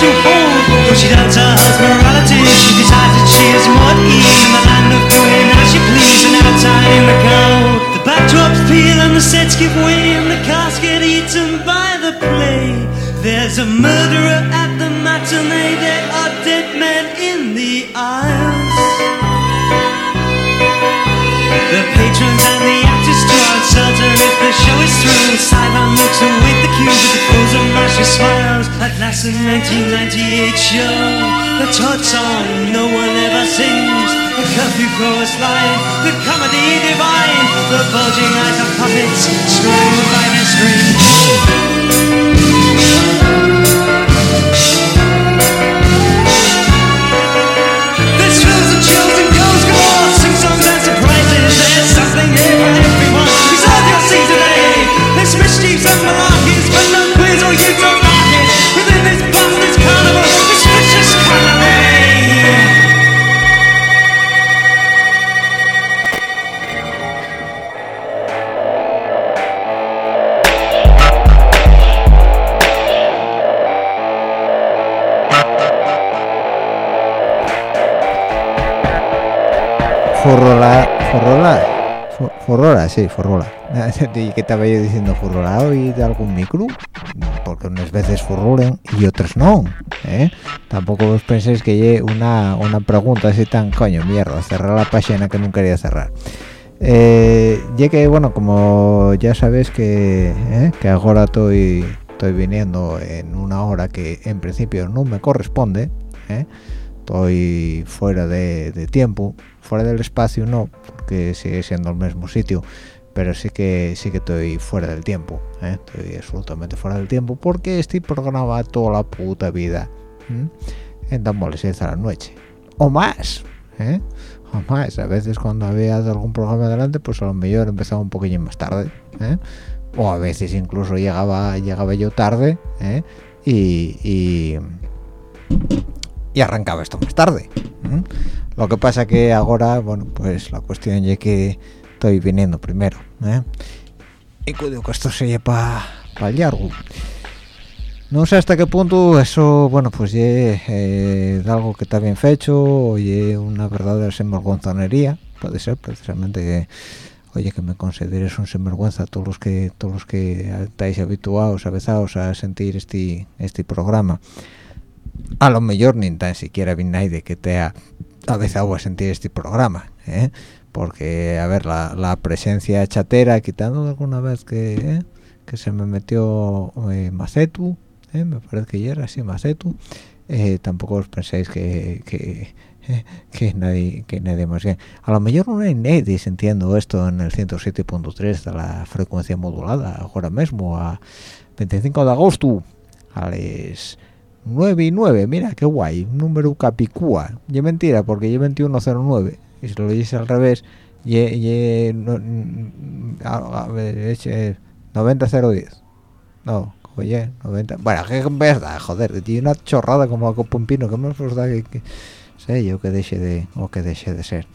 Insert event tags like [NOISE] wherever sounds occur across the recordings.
To hold Though she doubts her husband's morality. She decides that she is more at ease In the land of doing as she please And outside in the cold The backdrops peel and the sets give way And the cast get eaten by the play. There's a murderer at the matinee. There are dead men in the aisles. The patrons and the actors too uncertain the show is through. Sideline looks await the cue with the frozen masher smiles. At last, the 1998 show, the Todd song no one ever sings. The curfew chorus line, the comedy divine, the bulging eyes of puppets strung by their strings. Sí, Furrola. [LAUGHS] ¿Y qué estaba yo diciendo? ¿Furrola hoy de algún micro? Porque unas veces furrulen y otras no, ¿eh? Tampoco os penséis que llegue una, una pregunta así tan, coño, mierda, cerrar la página que no quería cerrar. Eh, bueno, como ya sabéis que, ¿eh? que ahora estoy, estoy viniendo en una hora que en principio no me corresponde, ¿eh? estoy fuera de tiempo, fuera del espacio no, porque sigue siendo el mismo sitio, pero sí que sí que estoy fuera del tiempo, ¿eh? estoy absolutamente fuera del tiempo, porque estoy programado toda la puta vida en Tamboles a la noche, o más, ¿eh? o más, a veces cuando había algún programa adelante, pues a lo mejor empezaba un poquillo más tarde, ¿eh? o a veces incluso llegaba llegaba yo tarde, y y arrancaba esto más tarde. Lo que pasa que ahora, bueno, pues la cuestión es que estoy viniendo primero. ¿eh? Y cuido que esto se lleve para el largo. No sé hasta qué punto eso, bueno, pues ye eh, algo que está bien fecho, o ye una verdadera sinvergüenzanería. Puede ser precisamente que, oye, que me consideres un sinvergüenza todos los que todos los que estáis habituados, avezados a sentir este este programa a lo mejor ni tan siquiera vi nadie que te ha a sentir este programa ¿eh? porque a ver la, la presencia chatera quitando alguna vez que ¿eh? que se me metió eh, Macetu ¿eh? me parece que ya era así Macetu tampoco os penséis que, que, que nadie que nadie más bien a lo mejor no hay nadie entiendo esto en el 107.3 de la frecuencia modulada ahora mismo a 25 de agosto a 9 y 9 mira qué guay. Un número capicúa. Y mentira porque yo 2109 y si lo dices al revés y, y no, a, a ver, es, 90010 no oye 90 bueno que en verdad joder tiene una chorrada como a Pompino que me da que, que sé yo que deje de o que deje de ser.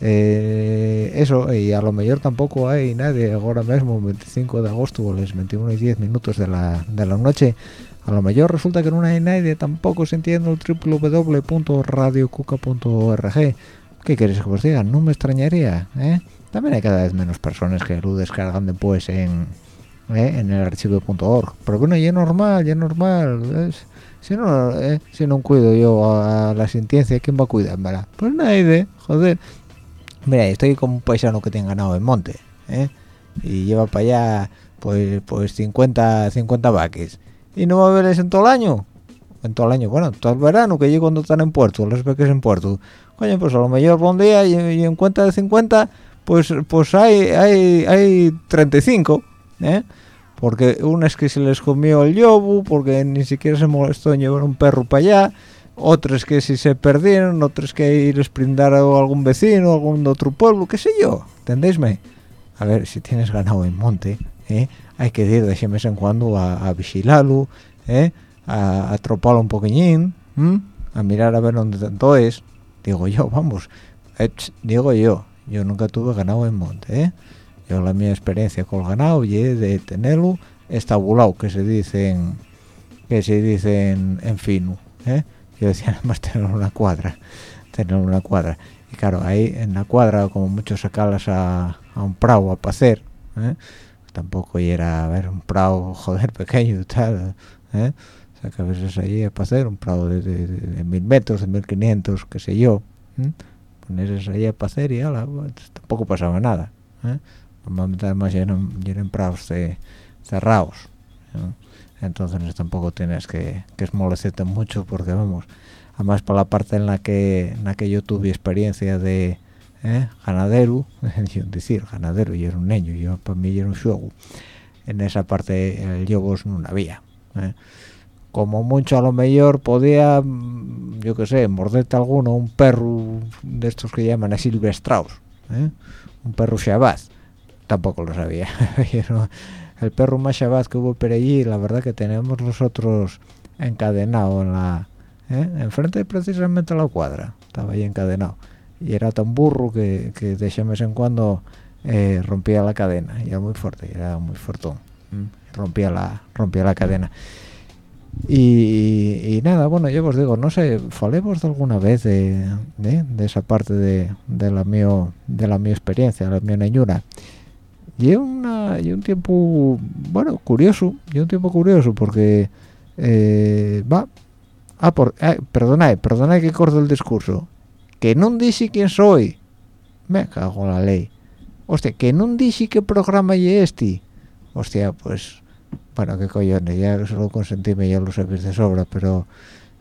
Eh, eso y a lo mejor tampoco hay nadie ahora mismo 25 de agosto o las 21 y 10 minutos de la, de la noche a lo mejor resulta que no hay nadie tampoco se entiende el www.radiocuca.org ¿qué queréis que os diga? no me extrañaría ¿eh? también hay cada vez menos personas que lo descargan después en ¿eh? en el archivo.org pero bueno ya es normal ya normal si no ¿eh? si no cuido yo a, la sentencia quién va a cuidar ¿verdad? pues nadie joder mira estoy con un paisano que tiene ganado en monte ¿eh? y lleva para allá pues pues 50 50 vaques y no va a verles en todo el año. En todo el año. Bueno todo el verano que yo cuando están en puerto los vaques en puerto. Coño pues a lo mejor un día y, en cuenta de 50 pues pues hay hay hay 35 ¿eh? porque unas que se les comió el yobu porque ni siquiera se molestó en llevar un perro para allá. Otras que si se perdieron otras que les brindar a algún vecino algún otro pueblo qué sé yo. Entendéisme a ver si tienes ganado en monte ¿eh? Hay que ir de vez en cuando a, a vigilarlo ¿eh? a, a troparlo un poquillín ¿m? a mirar a ver dónde tanto es digo yo vamos eh, digo yo yo nunca tuve ganado en monte ¿eh? yo la mi experiencia con el ganado y de tenerlo estabulado que se dice en, que se dice en, en fino ¿eh? yo decía nada [LAUGHS] más tener una cuadra tener una cuadra y claro ahí en la cuadra como mucho sacarlas a, a un prado a pacer ¿eh? Tampoco era a ver un prado [LAUGHS] joder pequeño y tal ¿eh? o sea que a veces allí a pacer un prado de, de, de, mil metros de mil quinientos qué sé yo ¿eh? ponerse allí a pacer y ala, pues, tampoco pasaba nada ¿eh? normalmente además ya eran, ya eran prados de, cerrados entonces tampoco tienes que, que esmolecerte mucho porque vamos además para la parte en la que en la que yo tuve experiencia de ¿eh? ganadero [LAUGHS] decir ganadero yo era un niño yo para mí era un juego en esa parte el yogos no había ¿eh? como mucho a lo mejor podía yo qué sé morderte alguno un perro de estos que llaman a silvestraus ¿eh? un perro shabaz tampoco lo sabía [LAUGHS] el perro más shabaz que hubo por allí la verdad que tenemos nosotros encadenado en la ¿eh? enfrente precisamente a la cuadra estaba ahí encadenado y era tan burro que, que de vez en cuando eh, rompía la cadena. Era muy fuerte era muy fuerte rompía la rompía la cadena. Y, y, nada bueno yo os digo no sé falemos de alguna vez de, de, de esa parte de, de la mío de la mi experiencia la mi neñura. Y una y un tiempo bueno curioso y un tiempo curioso porque eh, va ah por eh, perdonad perdonad que corto el discurso que no dice quién soy. Me cago en la ley. Hostia que no dice qué programa y este hostia pues bueno qué cojones ya solo consentíme ya lo sabéis de sobra pero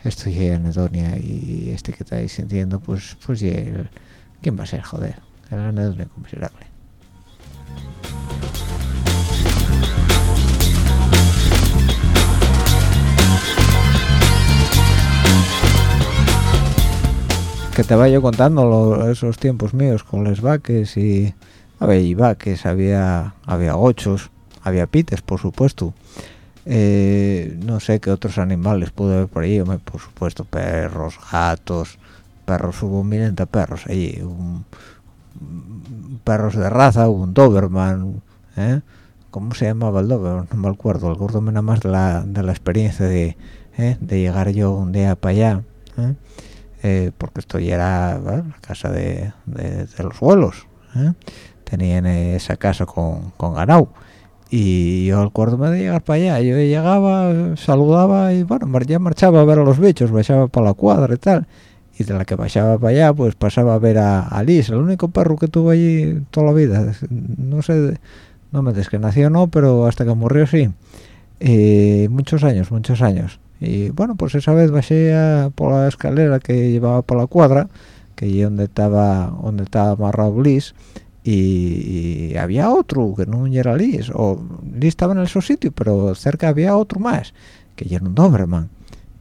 esto ya anedonia y este que estáis sintiendo pues pues ya el, quién va a ser joder el anedonia considerable que te vaya contando lo, esos tiempos míos con los vaques y a ver y vaques había había ochos había pites por supuesto eh, no sé qué otros animales pude ver por ahí por supuesto perros gatos perros hubo miles de perros allí un, perros de raza un doberman ¿eh? cómo se llamaba el doberman no me acuerdo el gordo nada más de la, de la experiencia de, ¿eh? de llegar yo un día para allá ¿eh? Eh, porque esto ya era la casa de, los vuelos ¿eh? tenían esa casa con, con ganado y yo acuérdome de llegar para allá yo llegaba saludaba y bueno ya marchaba a ver a los bichos bajaba para la cuadra y tal. Y de la que bajaba para allá pues pasaba a ver a, a Liz el único perro que tuvo allí toda la vida. No sé no me des que nació no pero hasta que murió sí. Eh, muchos años muchos años y bueno pues esa vez bajé a, por la escalera que llevaba por la cuadra que allí donde estaba donde estaba amarrado Liz y, y, había otro que no era Liz o Liz estaba en el su sitio pero cerca había otro más que era un Doberman.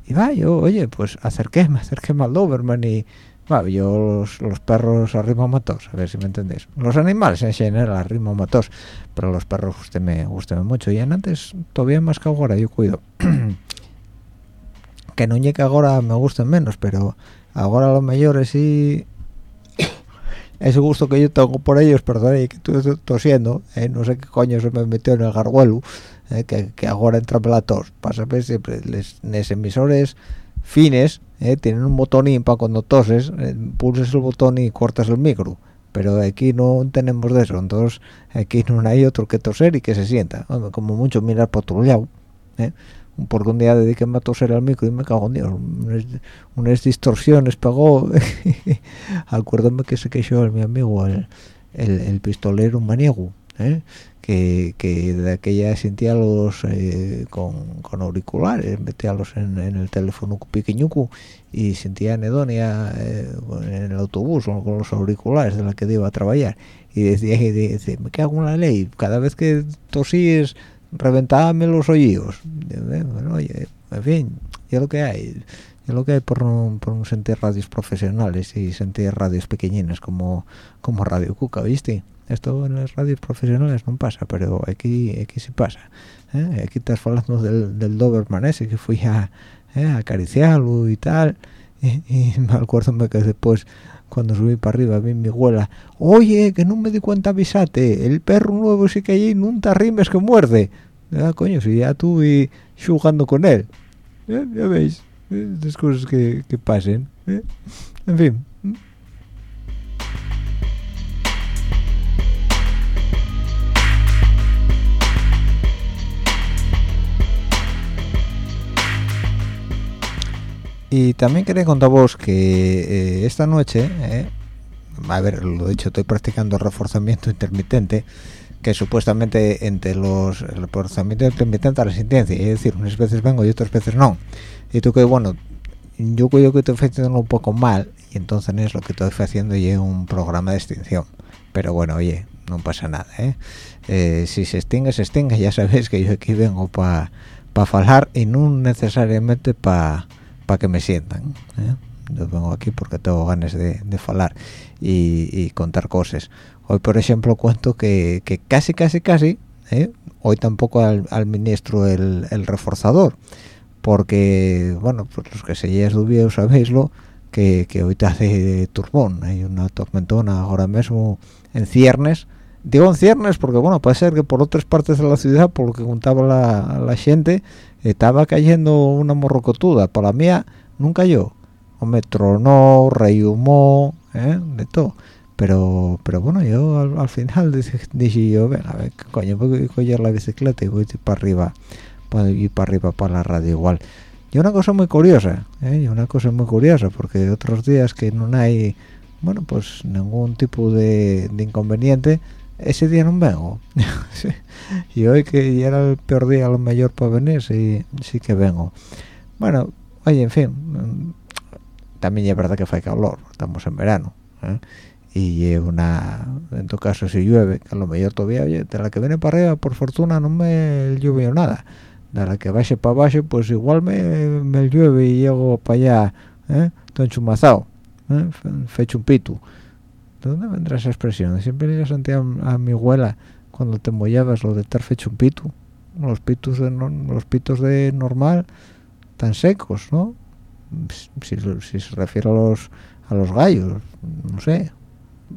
Y va yo oye pues acerquéme acerquéme al Doberman y va yo los, los perros arrimo matos a ver si me entendéis. Los animales en general arrimo matos pero los perros usted me gusten mucho. Y antes todavía más que ahora yo cuido [CLEARS THROAT] que no llegue ahora me gusten menos pero ahora los mayores sí [COUGHS] ese gusto que yo tengo por ellos perdón que estoy tosiendo eh, no sé qué coño se me metió en el garguelo eh, que, que, ahora entra la tos. Pasa siempre les emisores fines eh, tienen un botonín para cuando toses eh, pulses el botón y cortas el micro pero aquí no tenemos de eso. Entonces aquí no hay otro que toser y que se sienta. Como mucho mirar por otro lado ¿eh? Porque un día dediqué a toser al micro y me cago en Dios. Unas, unas distorsiones pagó. [LAUGHS] Acuérdame que se quejó mi amigo el, el, el pistolero maniego ¿eh? que, que, de aquella sentía los eh, con, con, auriculares metíalos en, en, el teléfono pequeñuco y sentía anedonia eh, en el autobús con los auriculares de la que iba a trabajar. Y decía, y decía me cago en la ley. Cada vez que tosíes reventábame los oídos bueno, oye, en fin ya lo que hay lo que hay por no, por no sentir radios profesionales y sentir radios pequeñinas como como Radio Cuca, ¿viste? Esto en las radios profesionales no pasa, pero aquí aquí sí pasa. ¿eh? Aquí estás hablando del, del Doberman ese que fui a, ¿eh? a acariciarlo y tal. Y, y me acuerdo que después cuando subí para arriba vi mi abuela oye que no me di cuenta avisate el perro nuevo sí que hay nunca rimes que muerde ah, coño si ya tuve jugando con él ¿Eh? ya veis las cosas que, que pasen ¿eh? en fin y también quería contaros que eh, esta noche eh, a ver lo dicho estoy practicando reforzamiento intermitente que supuestamente entre los el reforzamiento intermitente a la sentencia es decir unas veces vengo y otras veces no y tú que bueno yo creo que estoy haciendo un poco mal y entonces es lo que estoy haciendo y es un programa de extinción pero bueno oye no pasa nada ¿eh? eh si se extingue se extingue ya sabéis que yo aquí vengo para para hablar y no necesariamente para para que me sientan ¿eh? yo vengo aquí porque tengo ganas de, de y, y, contar cosas hoy por ejemplo cuento que, que casi casi casi ¿eh? hoy tampoco al, al ministro el, el, reforzador porque bueno pues los que se dubios sabéislo que, que hoy está de turbón hay una tormentona ahora mismo en ciernes digo en ciernes porque bueno puede ser que por otras partes de la ciudad por lo que contaba la, la gente estaba cayendo una morrocotuda por la mía nunca yo o me tronó reyumó ¿eh? de todo pero pero bueno yo al, al final dije, dije, yo venga a ver coño voy a coger la bicicleta y voy para arriba puedo ir para arriba para la radio igual y una cosa muy curiosa ¿eh? y una cosa muy curiosa porque otros días que no hay bueno pues ningún tipo de inconveniente ese día non vengo oh. [LAUGHS] y hoy que era o peor día a lo mellor para venir si, sí que vengo oh. bueno, oye, en fin tamén é verdad que fai calor estamos en verano ¿eh? y é una en tu caso si llueve que a lo mellor todavía oye, de la que viene para arriba por fortuna non me llueve nada de la que baxe para baixo pues igual me, me llueve y llego para allá ¿eh? todo enchumazado ¿eh? fecho un pito ¿De dónde vendrá esa expresión? Siempre le sentía a mi abuela cuando te mollabas lo de estar fecho un pito. Los pitos de los pitos de normal tan secos, ¿no? Si, si, se refiere a los a los gallos, no sé.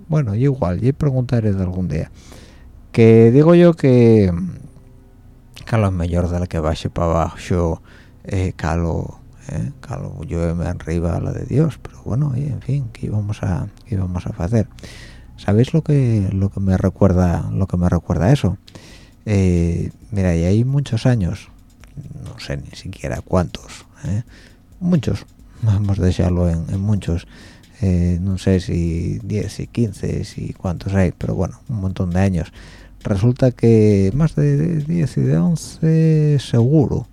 Bueno, igual, y preguntaré de algún día. Que digo yo que que a lo mejor de la que baje para abajo eh, calo ¿eh? claro me arriba a la de Dios pero bueno en fin que íbamos a qué íbamos a hacer sabéis lo que lo que me recuerda lo que me recuerda eso eh, mira y hay muchos años no sé ni siquiera cuántos ¿eh? muchos [LAUGHS] vamos a dejarlo en, muchos eh, no sé si 10 y 15 y cuántos hay pero bueno un montón de años resulta que más de 10 y de 11 seguro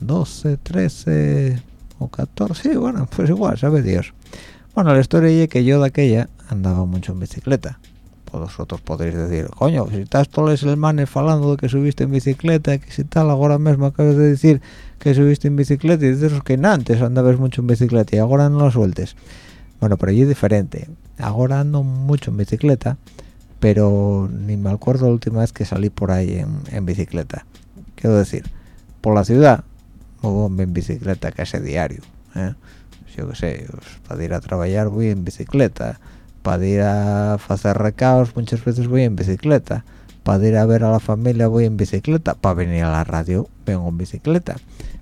12 13 o 14 sí bueno pues igual sabe Dios. Bueno la historia es que yo de aquella andaba mucho en bicicleta. Pues vosotros podréis decir coño si estás todos el manes falando de que subiste en bicicleta que si tal ahora mismo acabas de decir que subiste en bicicleta y dices que antes andabas mucho en bicicleta y ahora no lo sueltes. Bueno pero allí es diferente. Ahora ando mucho en bicicleta pero ni me acuerdo la última vez que salí por ahí en, bicicleta. Quiero decir por la ciudad muevo en bicicleta casi diario ¿eh? yo qué sé para ir a trabajar voy en bicicleta para ir a hacer recados muchas veces voy en bicicleta para ir a ver a la familia voy en bicicleta para venir a la radio vengo en bicicleta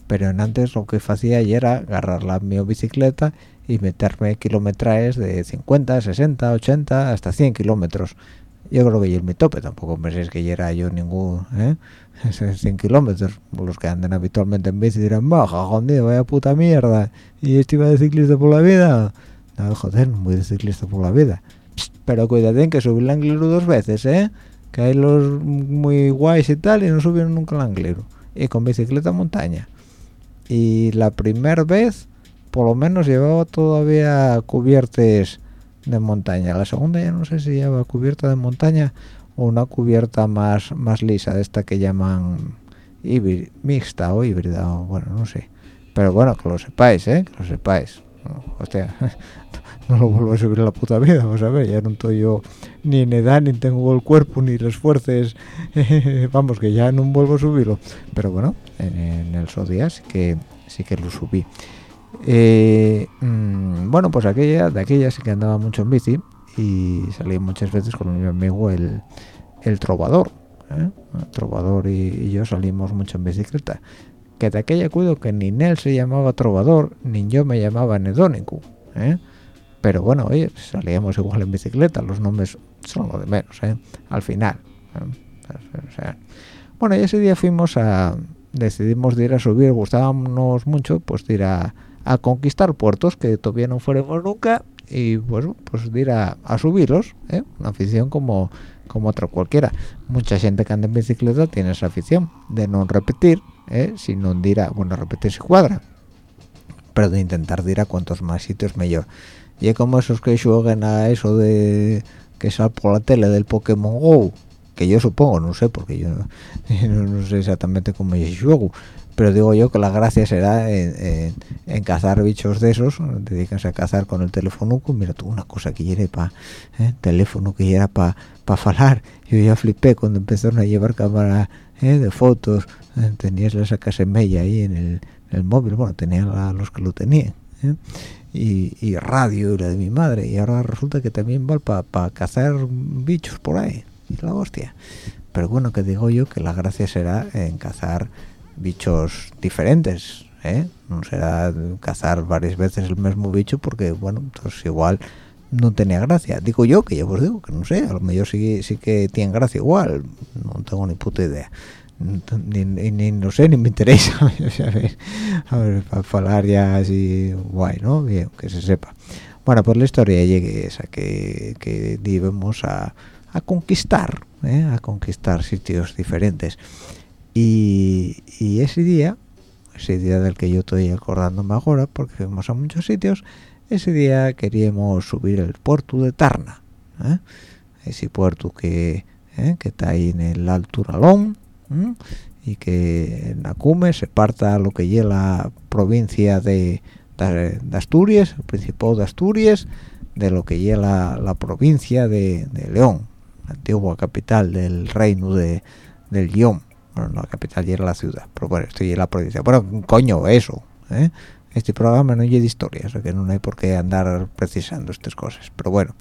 pero antes lo que hacía era agarrar la mi bicicleta y meterme kilometrajes de 50, 60, 80, hasta 100 kilómetros. Yo creo que es mi tope, tampoco penséis que era yo ningún, ¿eh? [LAUGHS] 100 kilómetros. Los que andan habitualmente en bici dirán, baja, joder, vaya puta mierda. Y este iba de ciclista por la vida. No, joder, voy de ciclista por la vida. pero cuídate que subí el anglero dos veces, ¿eh? Que hay los muy guays y tal y no subieron nunca el anglero. Y con bicicleta montaña. Y la primera vez, por lo menos, llevaba todavía cubiertes de montaña. La segunda ya no sé si lleva cubierta de montaña una cubierta más, más lisa, de esta que llaman mixta o híbrida, o bueno, no sé. Pero bueno, que lo sepáis, ¿eh? Que lo sepáis. [LAUGHS] Hostia, [LAUGHS] no lo vuelvo a subir en la puta vida, vamos a ver, ya no estoy yo ni en edad, ni tengo el cuerpo, ni los fuerzas, [LAUGHS] vamos, que ya no vuelvo a subirlo. Pero bueno, en, el Sodia sí que, sí que lo subí. Eh, mm, bueno, pues aquella, de aquella sí que andaba mucho en bici y salí muchas veces con mi amigo el, el trovador. ¿eh? El trovador y, yo salimos mucho en bicicleta. Que de aquella cuido que ni él se llamaba trovador, ni yo me llamaba nedónico. ¿eh? pero bueno oye salíamos igual en bicicleta los nombres son lo de menos ¿eh? al final ¿eh? bueno y ese día fuimos a decidimos de ir a subir gustábamos mucho pues de ir a, conquistar puertos que todavía no fuéramos nunca y pues pues de ir a, subirlos ¿eh? una afición como como otra cualquiera mucha gente que anda en bicicleta tiene esa afición de no repetir ¿eh? sino de ir a bueno repetir si cuadra pero de intentar ir a cuantos más sitios mejor y como esos que juegan a eso de que sale por la tele del Pokémon GO que yo supongo, no sé, porque yo [LAUGHS] no, sé exactamente cómo es juego, pero digo yo que la gracia será en, cazar bichos de esos, dedíquense a cazar con el teléfono, mira tú, una cosa que quiere para, ¿eh? teléfono que era para pa falar, yo ya flipé cuando empezaron a llevar cámara ¿eh? de fotos, ¿eh? tenías esa casemella ahí en el, el móvil, bueno, tenían los que lo tenían, y, radio y la de mi madre y ahora resulta que también va para cazar bichos por ahí y la hostia pero bueno que digo yo que la gracia será en cazar bichos diferentes ¿eh? no será cazar varias veces el mismo bicho porque bueno pues igual no tenía gracia. Digo yo que ya os digo que no sé a lo mejor sí, sí que tiene gracia igual no tengo ni puta idea. Ni, ni, no sé ni me interesa [LAUGHS] a ver para hablar ya así guay no bien que se sepa. Bueno pues la historia llegue esa que que debemos a, a conquistar ¿eh? a conquistar sitios diferentes y, ese día ese día del que yo estoy acordándome ahora porque fuimos a muchos sitios ese día queríamos subir el puerto de Tarna ¿eh? ese puerto que ¿eh? que está ahí en el Alto Uralón y que en Acume se parta lo que lleva la provincia de, Asturias, el Principado de Asturias, de lo que lleva la, provincia de, León, la antigua capital del reino de, León. Bueno, la capital ya la ciudad, pero bueno, esto ya la provincia. Bueno, coño, eso, ¿eh? Este programa no lleva de historia, o sea que no hay por qué andar precisando estas cosas, pero bueno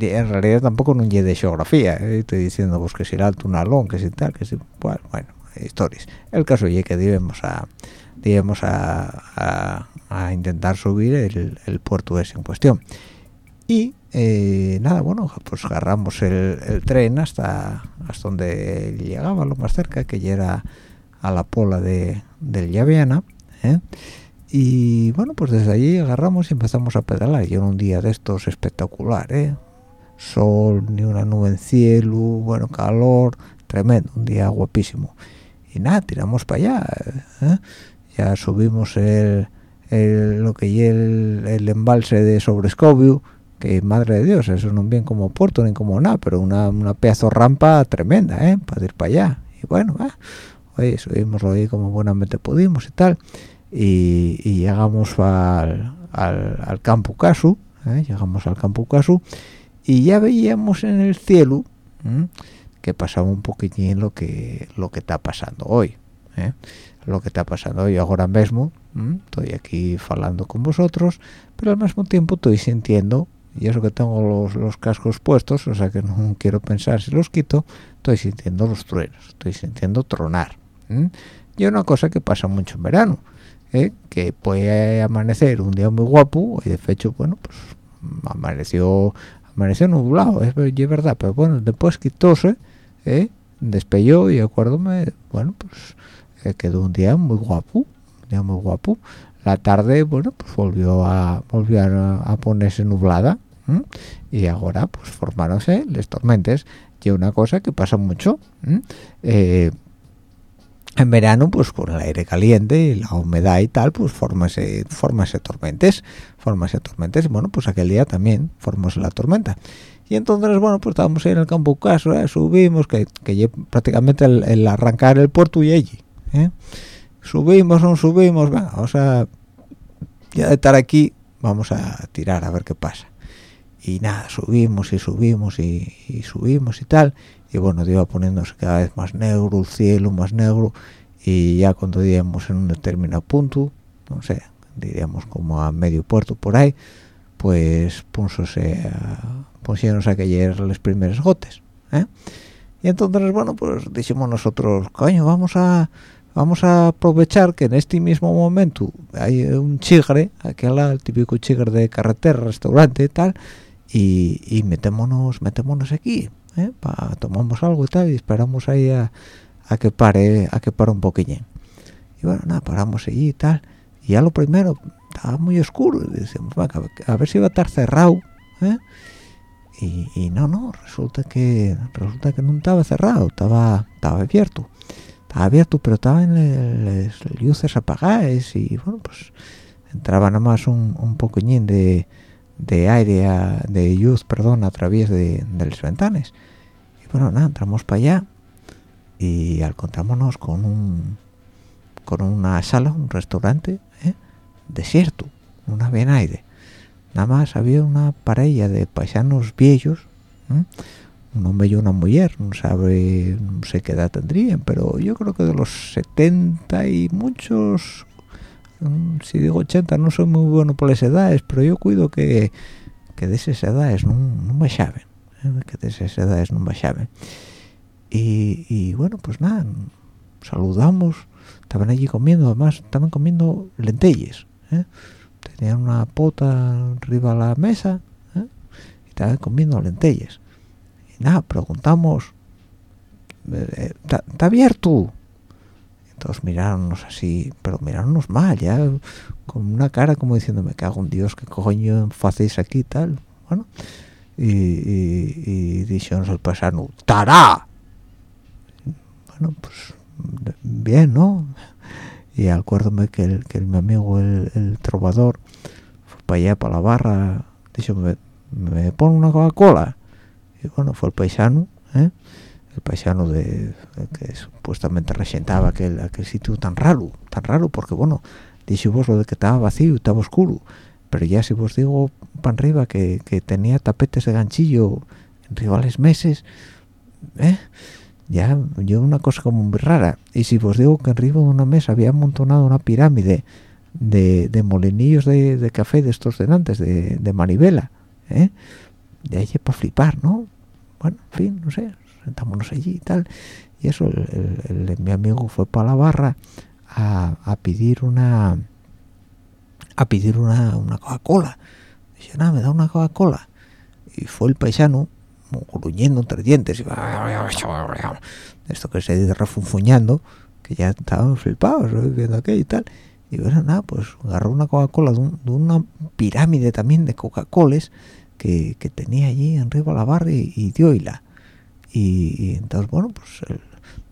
en realidad tampoco no de geografía ¿eh? estoy diciendo pues que si el alto un alón que si tal que si bueno, bueno historias el caso es que debemos a a, a, intentar subir el, el, puerto ese en cuestión y eh, nada bueno pues agarramos el, tren hasta hasta donde llegaba lo más cerca que ya era a la pola de del Llaviana ¿eh? y bueno pues desde allí agarramos y empezamos a pedalar y era un día de estos espectacular ¿eh? sol ni una nube en cielo bueno calor tremendo un día guapísimo y nada tiramos para allá ¿eh? ya subimos el, lo que el, el, embalse de Sobrescobio madre de Dios eso no es bien como puerto ni como nada pero una, una pedazo rampa tremenda ¿eh? para ir para allá y bueno oye, subimos ahí como buenamente pudimos y tal y, llegamos al, al, campo Casu ¿eh? llegamos al campo Casu y ya veíamos en el cielo que pasaba un poquitín lo que lo que está pasando hoy ¿eh? lo que está pasando hoy ahora mismo estoy aquí hablando con vosotros pero al mismo tiempo estoy sintiendo y eso que tengo los, cascos puestos o sea que no quiero pensar si los quito estoy sintiendo los truenos estoy sintiendo tronar y una cosa que pasa mucho en verano ¿eh? que puede amanecer un día muy guapo y de hecho bueno pues amaneció amaneció nublado es, es verdad pero bueno después quitóse ¿eh? despelló y acuérdome bueno pues eh, quedó un día muy guapo un día muy guapo la tarde bueno pues volvió a volvió a, ponerse nublada y ahora pues formáronse las tormentas y una cosa que pasa mucho eh, en verano pues con el aire caliente y la humedad y tal pues formase formase tormentas formase tormentas y bueno pues aquel día también formóse la tormenta y entonces bueno pues estábamos ahí en el campo caso ¿eh? subimos que, que prácticamente el, arrancar el puerto y allí ¿eh? Subimos no subimos vamos a ya de estar aquí vamos a tirar a ver qué pasa y nada subimos y subimos y, subimos y tal y bueno iba poniéndose cada vez más negro el cielo más negro y ya cuando diríamos en un determinado punto no sé diríamos como a medio puerto por ahí pues pusose a, pusieron a caer los primeros gotes ¿eh? y entonces bueno pues dijimos nosotros coño vamos a vamos a aprovechar que en este mismo momento hay un chigre aquel el típico chigre de carretera restaurante y tal y, y metémonos metémonos aquí ¿eh? tomamos algo y tal y esperamos ahí a, que pare a que pare un poquillín y bueno nada paramos allí y tal y ya lo primero estaba muy oscuro y decimos a ver si va a estar cerrado ¿eh? y, no no resulta que resulta que no estaba cerrado estaba estaba abierto estaba abierto pero estaba en las luces apagadas y bueno pues entraba nada más un, un poquillín de de aire de luz perdón a través de, las ventanas. Y bueno nada entramos para allá y encontrámonos con un con una sala un restaurante ¿eh? desierto una bien aire. Nada más había una pareja de paisanos viejos un hombre y una mujer no sabe no sé qué edad tendrían pero yo creo que de los 70 y muchos Mm, si digo 80 no soy muy bueno por las edades pero yo cuido que, que de esas edades no, me saben ¿eh? que de esas edades no me saben y, y, bueno pues nada saludamos estaban allí comiendo además estaban comiendo lentejas ¿eh? tenían una pota arriba a la mesa ¿eh? y estaban comiendo lentejas y nada preguntamos ¿está abierto? todos mirarnos así pero mirarnos mal ya con una cara como diciendo me cago en Dios qué coño hacéis aquí tal bueno y, y, y el paisano ¡Tará! bueno pues bien ¿no? y acuérdome que, el, que mi amigo el, trovador fue para allá para la barra dijo me, me pone una Coca-Cola bueno fue el paisano ¿eh? el paisano de, que supuestamente resentaba aquel, aquel sitio tan raro, tan raro, porque bueno, dice vos lo de que estaba vacío, estaba oscuro, pero ya si vos digo pan arriba que, que tenía tapetes de ganchillo en rivales meses, ¿eh? ya yo una cosa como muy rara, y si vos digo que arriba de una mesa había amontonado una pirámide de, de molinillos de, café de estos delantes, de, de manivela, ¿eh? de ahí para flipar, ¿no? Bueno, en fin, no sé, sentámonos allí y tal. Y eso mi amigo fue para la barra a, a pedir una a pedir una, una Coca-Cola. Dice nada me da una Coca-Cola y fue el paisano gruñendo entre dientes y esto que se dice refunfuñando que ya estaban flipados viendo aquello y tal. Y bueno nada pues agarró una Coca-Cola de, una pirámide también de Coca-Colas que, tenía allí arriba la barra y, y dio y, y entonces bueno pues él,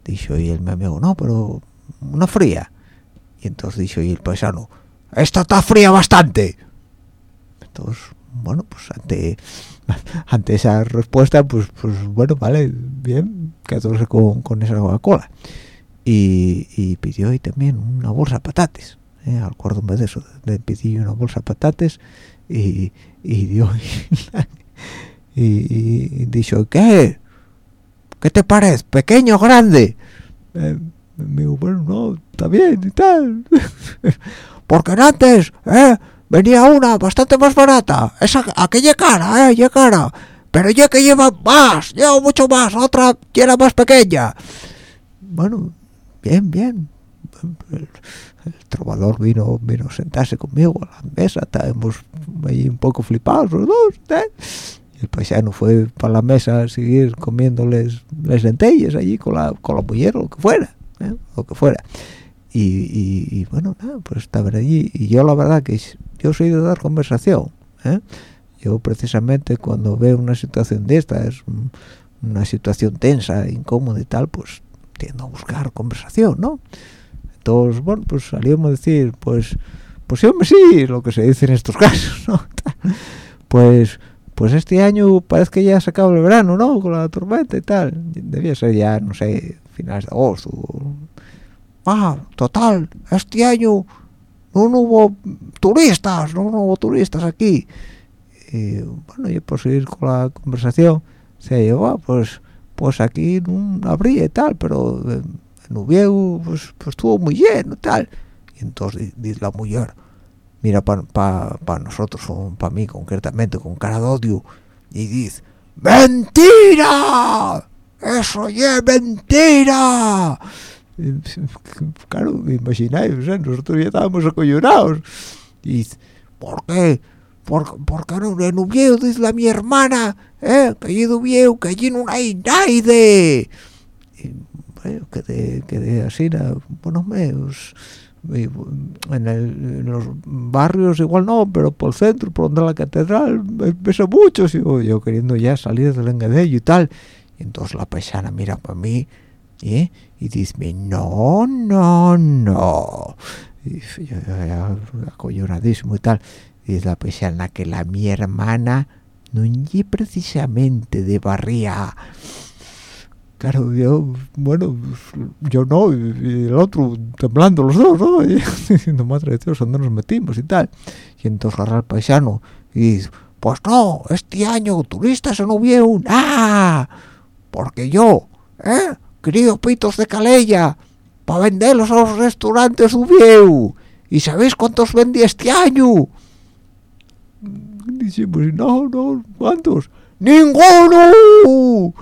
dijo y el mi amigo no pero una fría y entonces dijo y el paisano esta está fría bastante entonces bueno pues ante [LAUGHS] ante esa respuesta pues pues bueno vale bien quedóse con, con esa Coca-Cola. Y, pidió ahí también una bolsa de patates ¿eh? acuerdo en vez de eso de pedir una bolsa de patates y, y dio [LAUGHS] y, y, dijo ¿qué? ¿qué te parece? ¿pequeño o grande? Eh, me digo, bueno, no, está bien y tal. [LAUGHS] Porque antes, ¿eh? Venía una bastante más barata. Esa, aquella cara, ¿eh? Cara. Pero ya que lleva más, lleva mucho más. Otra ya era más pequeña. Bueno, bien, bien. El, trovador vino vino a sentarse conmigo a la mesa. Estábamos ahí un poco flipados los dos. ¿eh? el paisano fue para la mesa a seguir comiéndoles las lentellas allí con la, con la mujer o lo que fuera, ¿eh? lo que fuera. Y, bueno, nada, pues estaba allí. Y yo la verdad que yo soy de dar conversación. ¿eh? Yo precisamente cuando veo una situación de esta, es una situación tensa, incómoda y tal, pues tiendo a buscar conversación, ¿no? Entonces, bueno, pues salíamos a decir, pues, pues sí, lo que se dice en estos [LAUGHS] casos, ¿no? pues pues este año parece que ya se acaba el verano, ¿no? Con la tormenta y tal. Debía ser ya, no sé, finales de agosto. Ah, total, este año no hubo turistas, no, hubo turistas aquí. Y bueno, yo por seguir con la conversación, se llevó, ah, pues, pues aquí no habría y tal, pero en Ubieu pues, pues estuvo muy lleno y tal. Y entonces dice la mujer, mira para pa, nosotros, para mí concretamente, con cara de odio, y dice, ¡Mentira! ¡Eso ya es mentira! Claro, imagináis, nosotros ya estábamos acoyonados. Y dice, ¿por qué? ¿Por, porque no, en Ubiedo, dice la mi hermana, ¿eh? que allí en que allí no hay nadie. Y, bueno, quedé, quedé así, buenos medios en, los barrios igual no, pero por el centro, por donde la catedral, pesa mucho, yo queriendo ya salir del engadello y tal. Y entonces la paisana mira para mí ¿eh? y dice, no, no, no. Y yo, y tal. Y dice la paisana que la mi hermana no precisamente de barría claro, yo, bueno, yo no, y el otro temblando los dos, ¿no? [LAUGHS] Y diciendo, madre de Dios, ¿dónde nos metimos y tal? Y entonces agarra el paisano y pues no, este año turistas no vieron nada, porque yo, ¿eh? Crío pitos de calella para venderlos a los restaurantes Ubieu. ¿Y sabéis cuántos vendí este año? Dice, pues no, no, ¿cuántos? ¡Ninguno!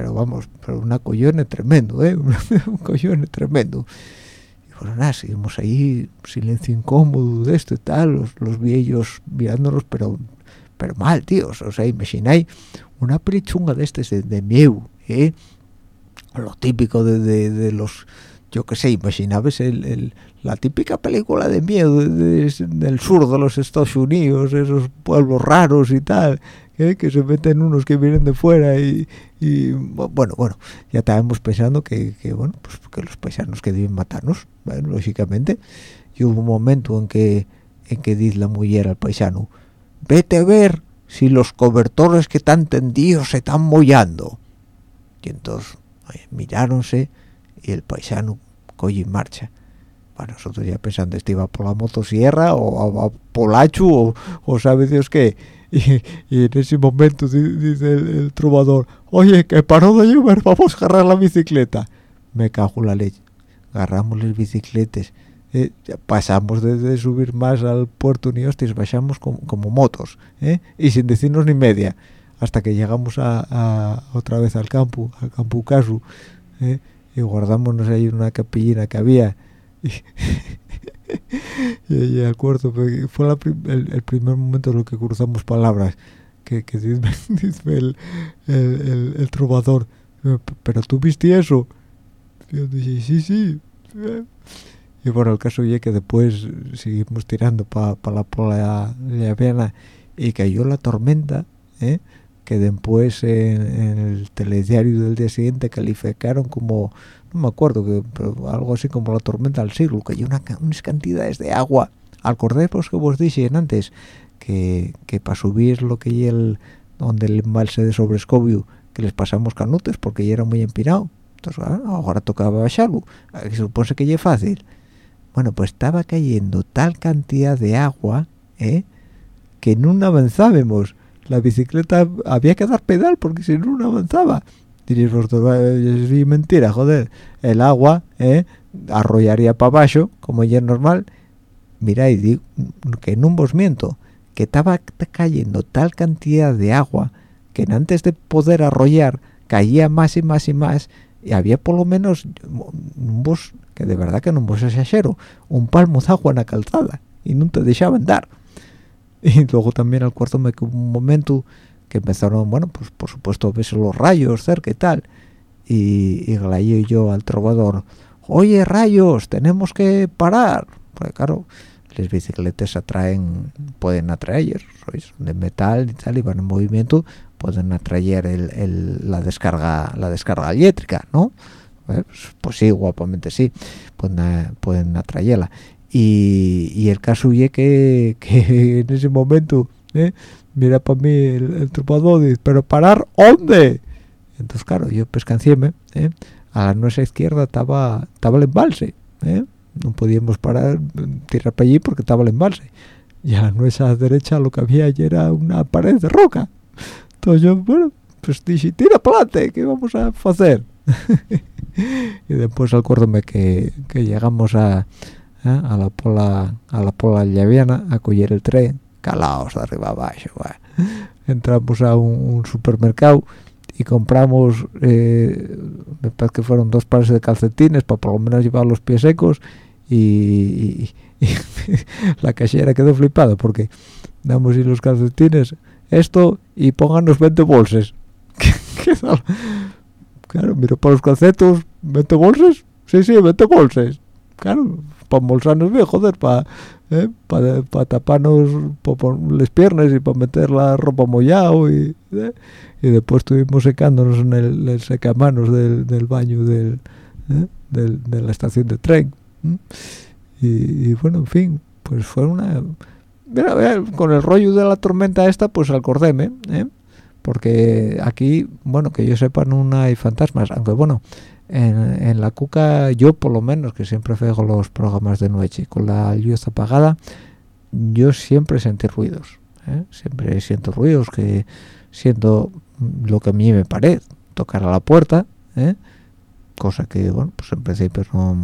Pero vamos, pero una collone tremendo, ¿eh? [LAUGHS] un collone tremendo. Y bueno, nada, seguimos ahí, silencio incómodo de esto y tal, los, los viejos mirándonos, pero pero mal, tíos, o sea, imagináis una perichunga de este de, de mieu, ¿eh? Lo típico de, de, los, yo qué sé, imaginabas el, el, la típica película de miedo del sur de los Estados Unidos, esos pueblos raros y tal, ¿eh? que se meten unos que vienen de fuera y, bueno, bueno, ya estábamos pensando que, bueno, pues que los paisanos que deben matarnos, lógicamente. Y hubo un momento en que en que dice la mujer al paisano, vete a ver si los cobertores que están tendidos se están mollando. Y entonces miráronse y el paisano coge en marcha. Bueno, nosotros ya pensando, este iba por la motosierra o a, Polachu o, o sabe Dios qué [LAUGHS] y, en ese momento dice el, trovador, oye, que paró de llover, [LAUGHS] vamos a agarrar la bicicleta. Me cago la leche. Agarramos las bicicletas. Eh, pasamos de, subir más al puerto ni hostias, bajamos como, motos, eh, y sin decirnos ni media, hasta que llegamos a, otra vez al campo, al campo Casu, eh, y guardamos ahí una capillina que había. y, [LAUGHS] acuerdo fue el, primer momento en el que cruzamos palabras que, que dice, [LAUGHS] el, el, trovador pero tú viste eso yo dije sí sí y bueno el caso es que después seguimos tirando para la pola llaviana y cayó la tormenta ¿eh? que después en, el telediario del día siguiente calificaron como no me acuerdo que algo así como la tormenta del siglo que hay una, unas cantidades de agua. Pues que vos dije antes que, que para subir lo que hay el donde el embalse de Sobrescobio que les pasamos canutes porque ya era muy empinado entonces ah, ahora tocaba bajarlo supone que ya es fácil. Bueno pues estaba cayendo tal cantidad de agua ¿eh? que no avanzábamos la bicicleta había que dar pedal porque si no no avanzaba diréis vosotros es mentira joder el agua ¿eh? arrollaría para abajo como ya es normal mira y digo que no vos miento que estaba cayendo tal cantidad de agua que antes de poder arrollar caía más y más y más y había por lo menos un bus que de verdad que no vos exagero un palmo de agua en la calzada y no te dejaban dar [LAUGHS] y luego también al cuarto me un momento que empezaron bueno pues por supuesto a los rayos cerca y tal y, y yo al trovador oye rayos tenemos que parar porque claro las bicicletas atraen pueden atraer de metal y tal y van en movimiento pueden atraer el, la descarga la descarga eléctrica no pues, pues, sí guapamente sí pueden, pueden atraerla. Y, el caso es que, [LAUGHS] que, en ese momento ¿eh? Mira para mí el, el dice pero parar dónde entonces claro yo pescanciéme ¿eh? a la nuestra izquierda estaba estaba el embalse ¿eh? no podíamos parar tirar para allí porque estaba el embalse y a nuestra derecha lo que había allí era una pared de roca entonces yo bueno pues dije tira plate ¿qué vamos a hacer? [LAUGHS] y después acuérdome que, que llegamos a, a la pola a la pola llaviana a coger el tren calaos de arriba abajo entramos a un, supermercado y compramos eh, me parece que fueron dos pares de calcetines para por lo menos llevar los pies secos y, [LAUGHS] la cajera quedó flipada porque damos y los calcetines esto y pónganos 20 bolsas [LAUGHS] claro miro para los calcetos 20 bolsas sí sí 20 bolsas claro para embolsarnos bien joder para ¿eh? para taparnos las piernas y para meter la ropa mollado y, ¿eh? y después estuvimos secándonos en el, secamanos del, del baño del, ¿eh? del, de la estación de tren y, bueno en fin pues fue una mira, con el rollo de la tormenta esta pues acordéme ¿eh? porque aquí bueno que yo sepa no hay fantasmas aunque bueno en, la cuca yo por lo menos que siempre fego los programas de noche con la luz apagada yo siempre sentí ruidos ¿eh? siempre siento ruidos que siento lo que a mí me parece tocar a la puerta ¿eh? cosa que bueno pues en principio no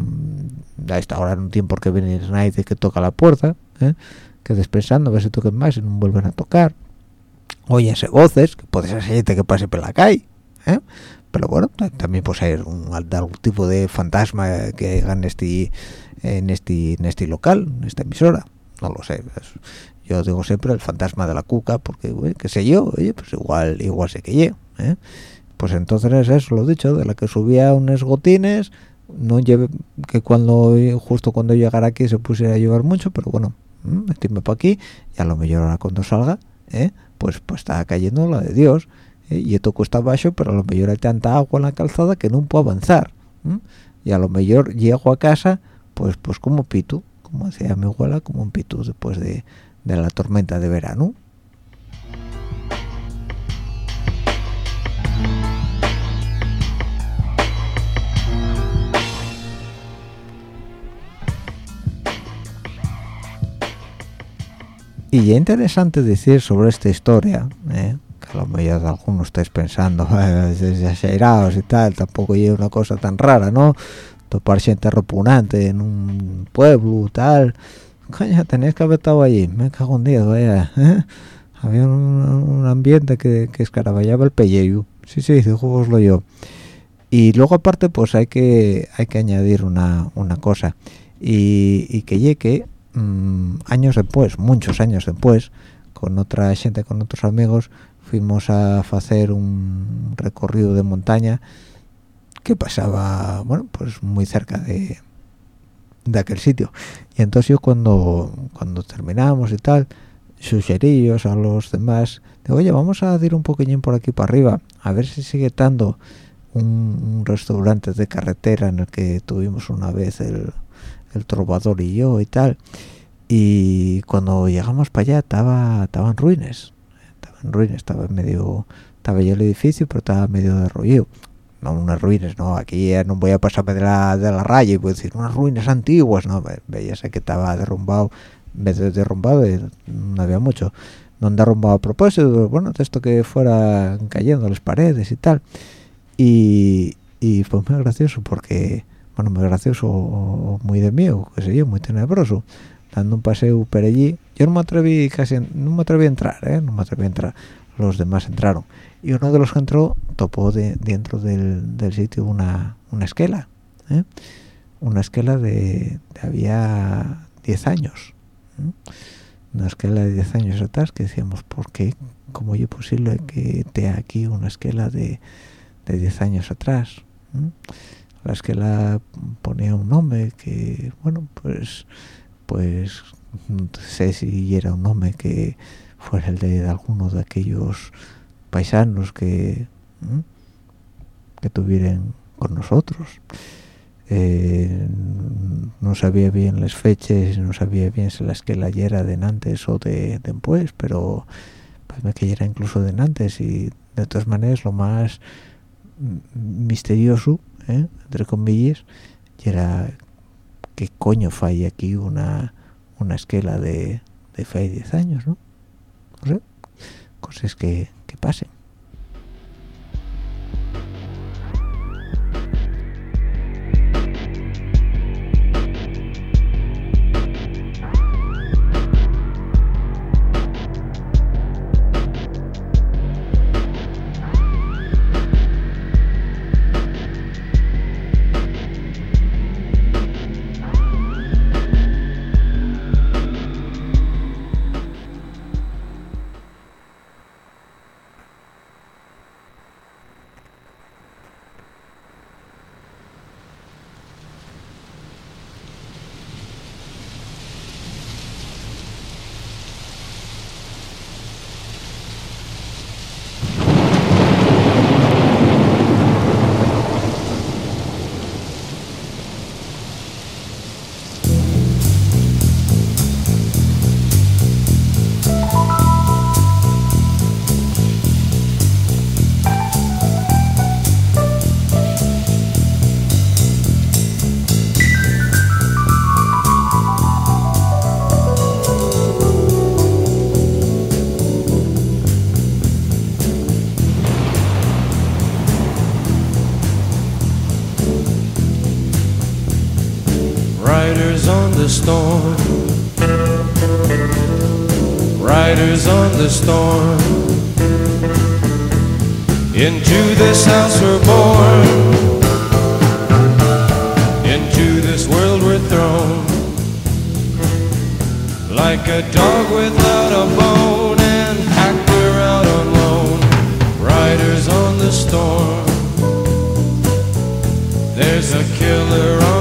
a esta hora no tiene por qué venir nadie que toca la puerta ¿eh? que despensando a ver si toquen más y no vuelven a tocar óyense voces que puede ser gente que pase por la calle. Pero bueno también puede ser un, algún tipo de fantasma que haga en este en este en este local en esta emisora no lo sé yo digo siempre el fantasma de la cuca porque qué sé yo oye pues igual igual sé que yo ¿eh? pues entonces es eso lo dicho de la que subía unos gotines no lleve que cuando justo cuando llegara aquí se pusiera a llover mucho pero bueno metíme para aquí y a lo mejor ahora cuando salga ¿eh? pues pues está cayendo la de Dios ¿eh? y esto cuesta abajo pero a lo mejor hay tanta agua en la calzada que no puedo avanzar y a lo mejor llego a casa pues pues como pito como decía mi abuela como un pito después de, de la tormenta de verano y es interesante decir sobre esta historia ¿eh? A lo mejor algunos estáis pensando [LAUGHS] exagerados y tal tampoco es una cosa tan rara no topar gente repugnante en un pueblo tal. Coño tenéis que haber estado allí me cago en Dios vaya ¿eh? había un, ambiente que, que escaraballaba el pellejo. Sí sí lo yo. Y luego aparte pues hay que hay que añadir una, una cosa. Y, y que llegue Mm, años después, muchos años después, con otra gente, con otros amigos, fuimos a hacer un recorrido de montaña que pasaba, bueno, pues muy cerca de, de aquel sitio. Y entonces yo cuando cuando terminamos y tal sugeríos a los demás de oye vamos a ir un poquillín por aquí para arriba a ver si sigue estando un, restaurante de carretera en el que tuvimos una vez el, el trovador y yo y tal y cuando llegamos para allá estaba estaba en en ruinas estaba medio estaba el edificio pero estaba medio derrollado no unas ruinas no aquí no voy a pasarme de la, de la raya y voy a decir unas ruinas antiguas no veíase que estaba derrumbado medio derrumbado y no había mucho no han derrumbado a propósito bueno de esto que fuera cayendo las paredes y tal. Y, y fue muy gracioso porque bueno muy gracioso muy de miedo qué sé yo muy tenebroso dando un paseo por allí yo no me atreví casi no me atreví a entrar ¿eh? no me atreví a entrar los demás entraron y uno de los que entró topó de, dentro del, del, sitio una, una esquela ¿eh? una esquela de, había 10 años ¿eh? una esquela de 10 años atrás que decíamos ¿por qué? ¿cómo es posible que esté aquí una esquela de, de 10 años atrás? ¿eh? la esquela ponía un nombre que bueno pues pues no sé si era un nombre que fuera el de, alguno de aquellos paisanos que que tuvieran con nosotros eh, no sabía bien las fechas no sabía bien si la esquela era de antes o de después pero pues que era incluso de antes y de todas maneras lo más misterioso ¿eh? entre comillas era qué coño falla aquí una una esquela de de fe 10 años no no sé. Cosas que, que pasen the storm. Riders on the storm. Into this house we're born. Into this world we're thrown. Like a dog without a bone and packed we're out on loan. Riders on the storm. There's a killer on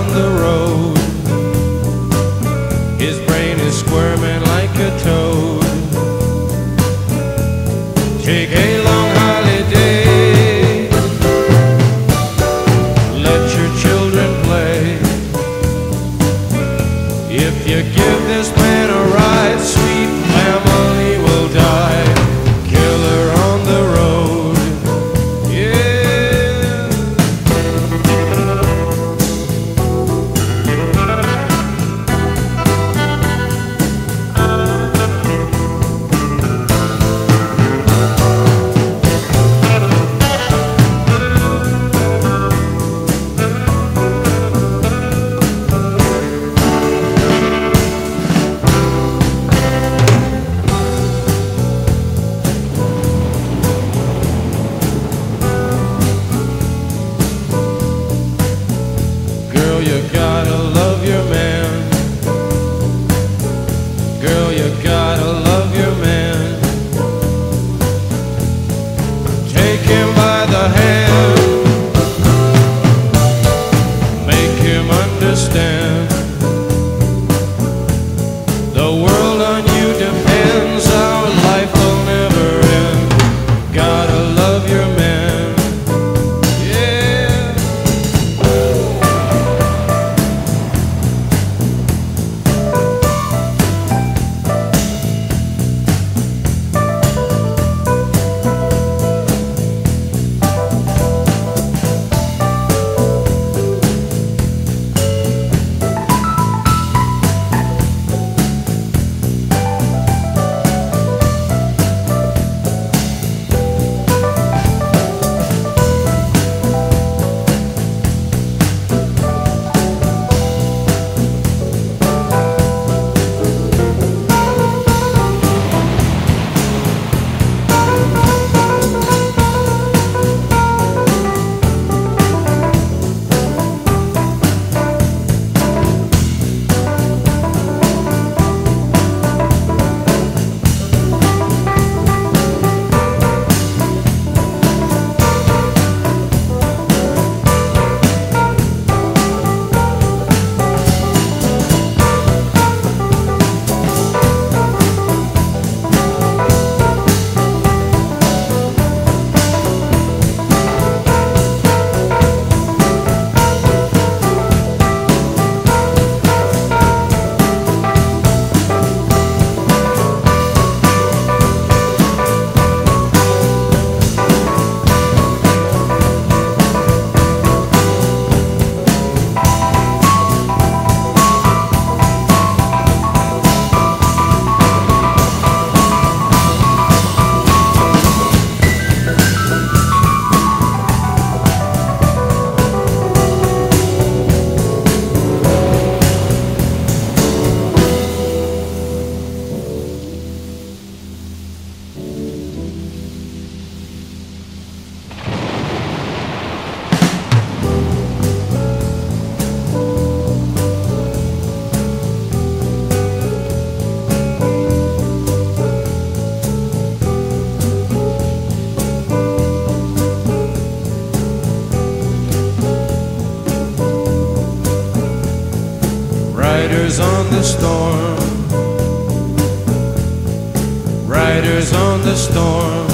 on the storm.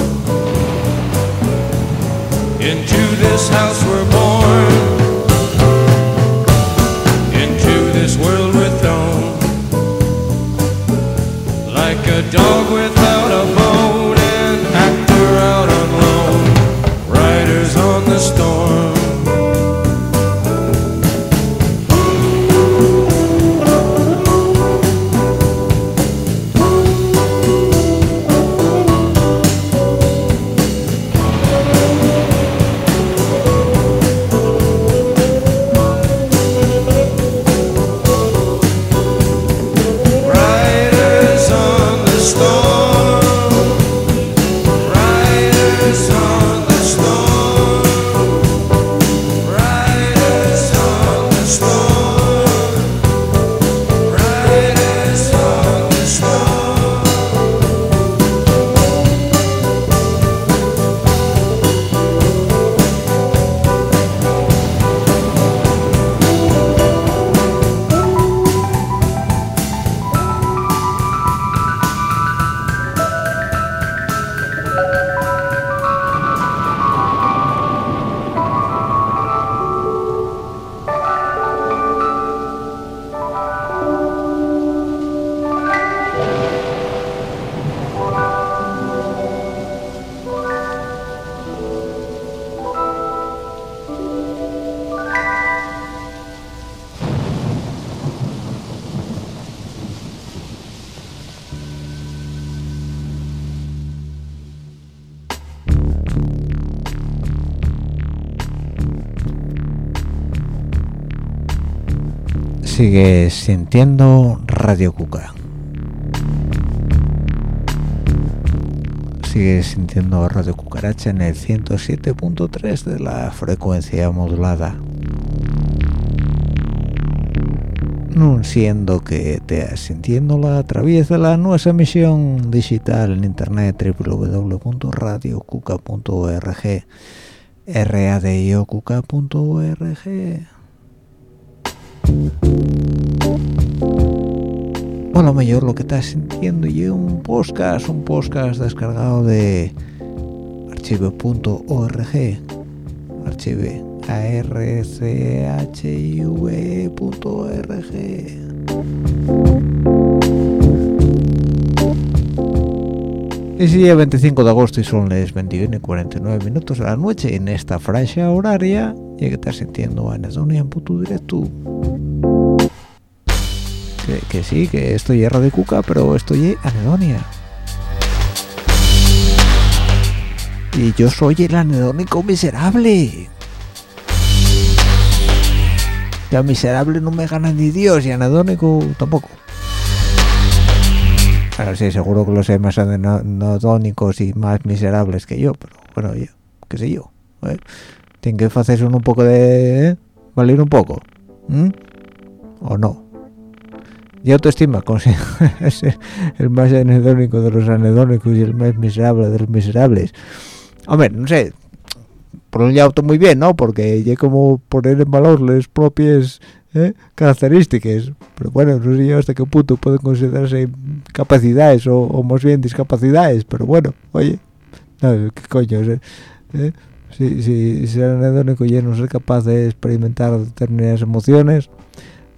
Into this house we're born. Into this world we're thrown. Like a dog without Sigues sintiendo Radio Cuca. Sigues sintiendo Radio Cucaracha en el 107.3 de la frecuencia modulada. No siendo que te sintiéndola a través de la nueva emisión digital en internet www.radiocuca.org radiocuca.org a lo mejor lo que estás sintiendo y un podcast, un podcast descargado de archivo.org, archive Es día 25 de agosto y son las 21 y 49 minutos de la noche en esta franja horaria y que estás sintiendo anedonia en puto directo. Que, sí, que estoy en de Cuca, pero estoy anedonia. Y yo soy el anedónico miserable. Ya miserable no me gana ni Dios y anedónico tampoco. Ahora sí, seguro que los hay más anedónicos y más miserables que yo, pero bueno, yo, qué sé yo. ¿eh? Tienen que hacerse un poco de... ¿eh? valer un poco. ¿O no? Y autoestima, [LAUGHS] ser el más anedónico de los anedónicos y el más miserable de los miserables. Hombre, no sé, por un está muy bien, ¿no? Porque ya como poner en valor las propias ¿eh? características. Pero bueno, no sé yo hasta qué punto pueden considerarse capacidades o, o más bien discapacidades. Pero bueno, oye, no, ¿qué coño? ¿eh? ¿Eh? Si, ser anedónico y no ser capaz de experimentar determinadas emociones,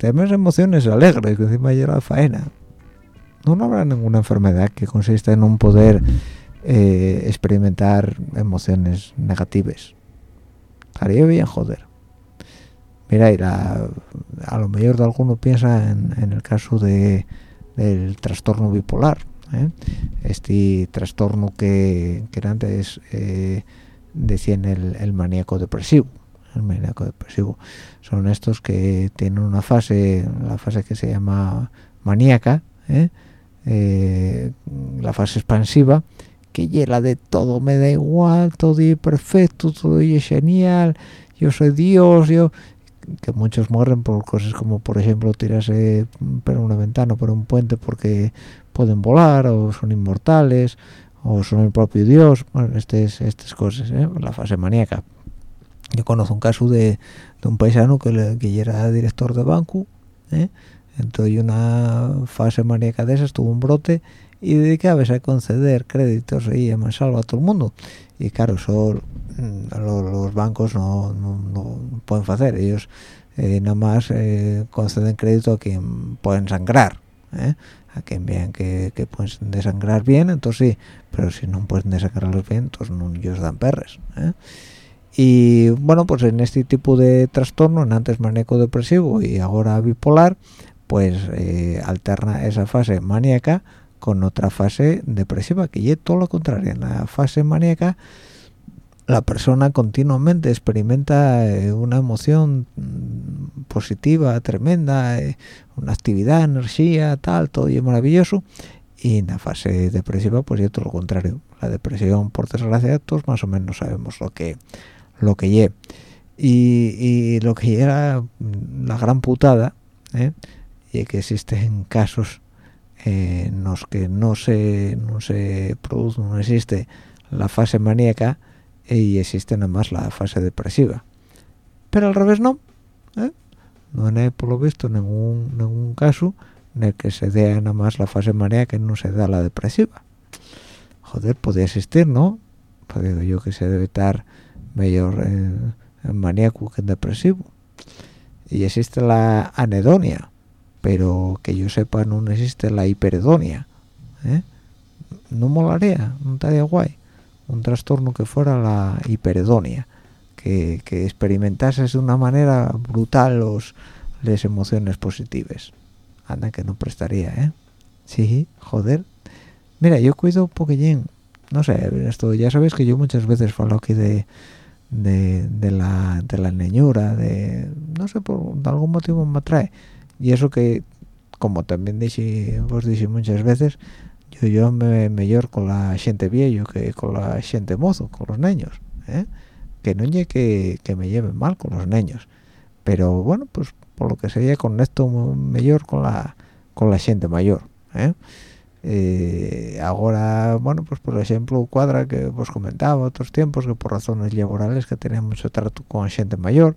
temas emociones alegres, que encima ya la faena. No, habrá ninguna enfermedad que consista en un poder eh, experimentar emociones negativas. Estaría bien, joder. Mira, y a lo mejor de alguno piensa en, el caso de, del trastorno bipolar. ¿eh? Este trastorno que, que antes eh, el, el maníaco depresivo. El maníaco depresivo. Son estos que tienen una fase, la fase que se llama maníaca, ¿eh? Eh, la fase expansiva, que llena de todo, me da igual, todo es perfecto, todo es genial, yo soy Dios, yo que muchos mueren por cosas como por ejemplo tirarse por una ventana por un puente porque pueden volar o son inmortales o son el propio Dios bueno estas estas cosas ¿eh? la fase maníaca yo conozco un caso de, de un paisano que, le- que era director de banco ¿eh? entonces una fase maníaca de esas tuvo un brote y dedicabas a conceder créditos y a salvo a todo el mundo y claro eso mm, los bancos no, pueden hacer ellos eh, nada más eh, conceden crédito a quien pueden sangrar ¿eh? a quien vean que, pueden desangrar bien entonces sí pero si no pueden desangrarlos bien entonces no ellos dan perres y bueno pues en este tipo de trastorno en antes maníaco depresivo y ahora bipolar pues alterna esa fase maníaca con otra fase depresiva, que es todo lo contrario. En la fase maníaca, la persona continuamente experimenta eh, una emoción mm, positiva, tremenda, eh, una actividad, energía, tal, todo y es maravilloso. Y en la fase depresiva, pues es todo lo contrario. La depresión, por desgracia, todos más o menos sabemos lo que lo que lle. Y, lo que era la gran putada, ¿eh? y que existen casos en los que no se no se produce no existe la fase maníaca y existe nada más la fase depresiva pero al revés no ¿eh? no hay por lo visto ningún ningún caso en el que se dé nada más la fase maníaca y no se da la depresiva joder podría existir no pues digo yo que se debe estar mejor en, en maníaco que depresivo. Y existe la anedonia pero que yo sepa no existe la hiperedonia ¿eh? no molaría no estaría guay. Un trastorno que fuera la hiperedonia que, que experimentase de una manera brutal los las emociones positivas anda que no prestaría eh sí joder. Mira yo cuido un poquillín. No sé esto ya sabes que yo muchas veces falo aquí de de, la de la neñura de no sé por algún motivo me atrae y eso que como también dije vos dije muchas veces yo yo me mejor con la gente viejo que con la gente mozo con los niños ¿eh? que no llegue que, que, me lleven mal con los niños pero bueno pues por lo que sería con esto mejor con la con la gente mayor ¿eh? Eh, ahora bueno pues por ejemplo cuadra que vos comentaba otros tiempos que por razones laborales que tenía mucho trato con gente mayor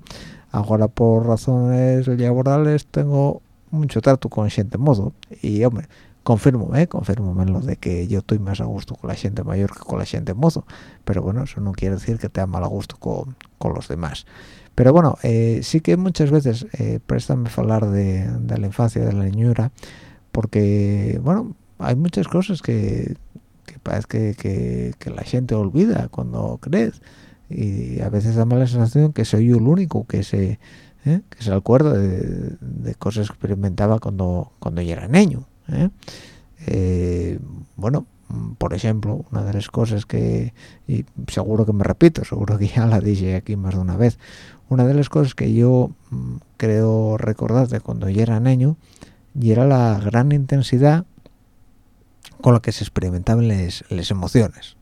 ahora por razones laborales tengo mucho trato con gente modo. Y hombre confirmo eh confirmo lo de que yo estoy más a gusto con la gente mayor que con la gente mozo. Pero bueno eso no quiere decir que te mal a gusto con, con los demás. Pero bueno eh, sí que muchas veces eh, préstame hablar de, de, la infancia de la niñura porque bueno hay muchas cosas que, que parece que, que, la gente olvida cuando crees y a veces da mala sensación que soy yo el único que se ¿eh? que se acuerda de, de, cosas que experimentaba cuando cuando yo era niño ¿eh? Eh, bueno por ejemplo una de las cosas que y seguro que me repito seguro que ya la dije aquí más de una vez una de las cosas que yo mm, creo recordar de cuando yo era niño y era la gran intensidad con la que se experimentaban las emociones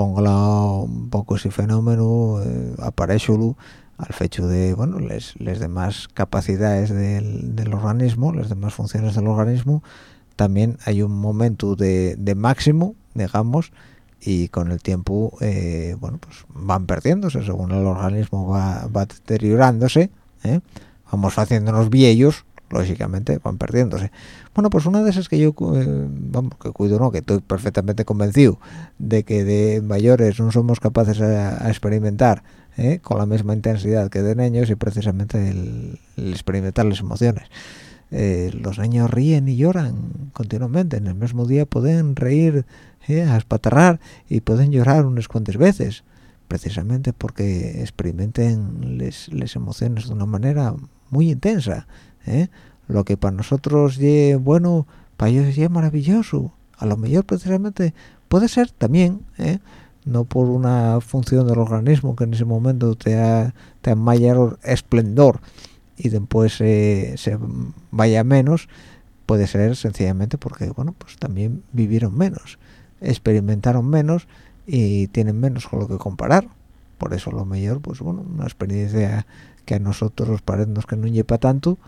pongo un poco ese fenómeno eh, al hecho de bueno les, demás capacidades del, organismo las demás funciones del organismo también hay un momento de, máximo digamos y con el tiempo eh, bueno pues van perdiéndose según el organismo va, deteriorándose ¿eh? vamos haciéndonos viejos lógicamente van perdiéndose bueno pues una de esas que yo eh, vamos que cuido no que estoy perfectamente convencido de que de mayores no somos capaces a experimentar ¿eh? con la misma intensidad que de niños y precisamente el, experimentar las emociones. Eh, los niños ríen y lloran continuamente, en el mismo día pueden reír ¿eh? a espatarrar y pueden llorar unas cuantas veces, precisamente porque experimenten las emociones de una manera muy intensa. Lo que para nosotros es bueno, para ellos es maravilloso. A lo mejor precisamente puede ser también, no por una función del organismo que en ese momento te ha, te mayor esplendor y después se vaya menos, puede ser sencillamente porque, bueno, pues también vivieron menos, experimentaron menos y tienen menos con lo que comparar. Por eso lo mejor, pues bueno, una experiencia que a nosotros parece que no lleva tanto,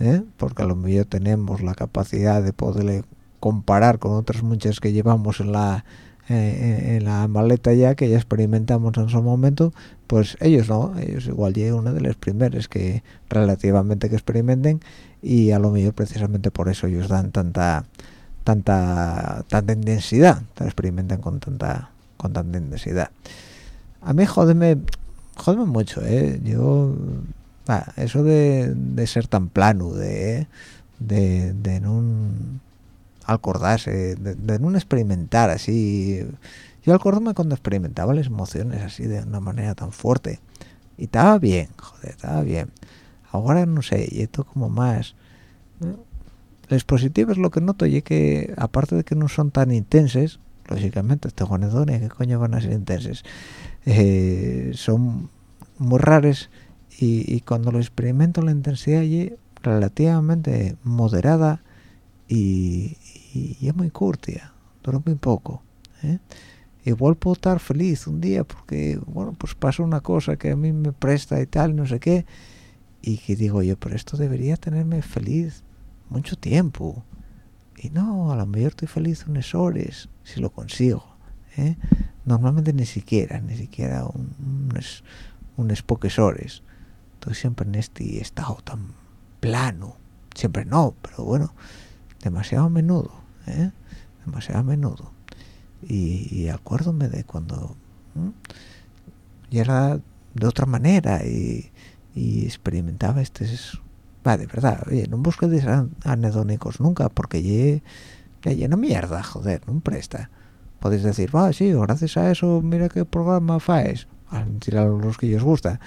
¿eh? porque a lo mejor tenemos la capacidad de poderle comparar con otras muchas que llevamos en la eh, en la maleta ya que ya experimentamos en su momento pues ellos no ellos igual llegan una de las primeras que relativamente que experimenten y a lo mejor precisamente por eso ellos dan tanta tanta tanta intensidad experimentan con tanta con tanta intensidad a mí jodeme jodeme mucho eh yo eso de, ser tan plano de no acordarse de, no experimentar así. Yo acuérdame cuando experimentaba las emociones así de una manera tan fuerte y estaba bien joder estaba bien. Ahora no sé y esto como más las positivas lo que noto y que aparte de que no son tan intensas lógicamente este anedonia que coño van a ser intensas eh, son muy raras y, cuando lo experimento la intensidad es relativamente moderada y, es muy corta dura muy poco ¿eh? igual puedo estar feliz un día porque bueno pues pasa una cosa que a mí me presta y tal no sé qué y que digo yo pero esto debería tenerme feliz mucho tiempo y no a lo mejor estoy feliz unas horas si lo consigo ¿eh? normalmente ni siquiera ni siquiera unas unas pocas horas estoy siempre en este estado tan plano. Siempre no pero bueno demasiado a menudo ¿eh? demasiado a menudo. Y, y acuérdome de cuando y era de otra manera y, y experimentaba este va de verdad oye no busques anedónicos nunca porque ye, ya llena mierda joder no presta. Podéis decir va sí gracias a eso mira qué programa faes. A tirar los que os gusta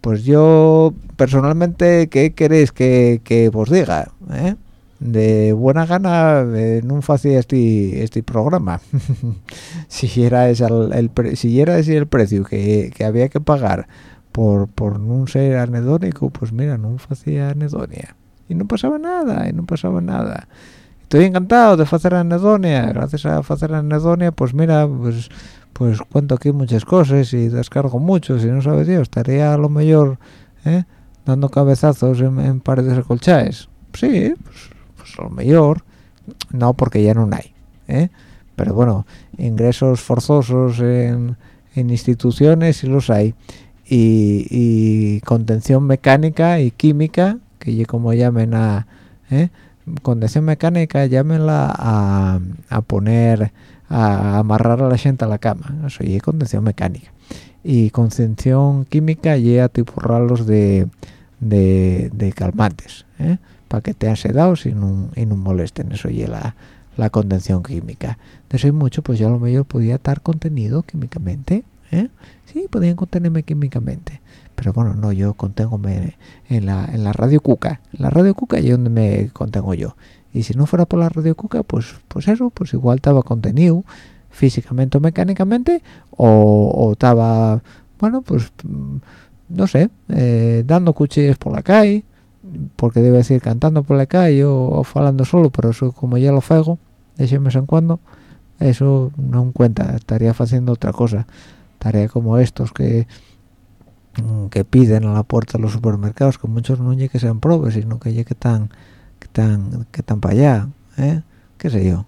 pues yo personalmente qué queréis que, que os diga ¿eh? de buena gana eh, no hacía este este programa. [LAUGHS] Si era ese el, era ese el precio que, que, había que pagar por por no ser anedónico pues mira no hacía anedonia. Y no pasaba nada y no pasaba nada estoy encantado de hacer anedonia gracias a hacer anedonia pues mira pues pues cuento aquí muchas cosas y descargo mucho si no sabe Dios estaría a lo mejor ¿eh? dando cabezazos en, en paredes acolchadas sí pues pues, lo mejor no porque ya no hay ¿eh? pero bueno ingresos forzosos en, instituciones sí los hay y, contención mecánica y química que como llamen a ¿eh? Contención mecánica llámenla a, a poner a amarrar a la gente a la cama. Eso y contención mecánica. Y contención química y a tipurrarlos de, de, de calmantes ¿eh? para que te sedados y no, y no molesten. Eso y la, la contención química. De eso mucho pues yo a lo mejor podía estar contenido químicamente ¿eh? sí podían contenerme químicamente pero bueno no yo contengo en la en la radio cuca la radio cuca es donde me contengo yo. Y si no fuera por la radio cuca pues pues eso pues igual estaba contenido físicamente o mecánicamente o, estaba bueno pues mm, no sé eh, dando cuchillas por la calle porque debe decir cantando por la calle o, falando solo pero eso como ya lo fuego de vez en cuando eso no cuenta estaría haciendo otra cosa. Estaría como estos que que piden a la puerta de los supermercados que muchos no que sean probes sino que que están que están que están para allá ¿eh? qué sé yo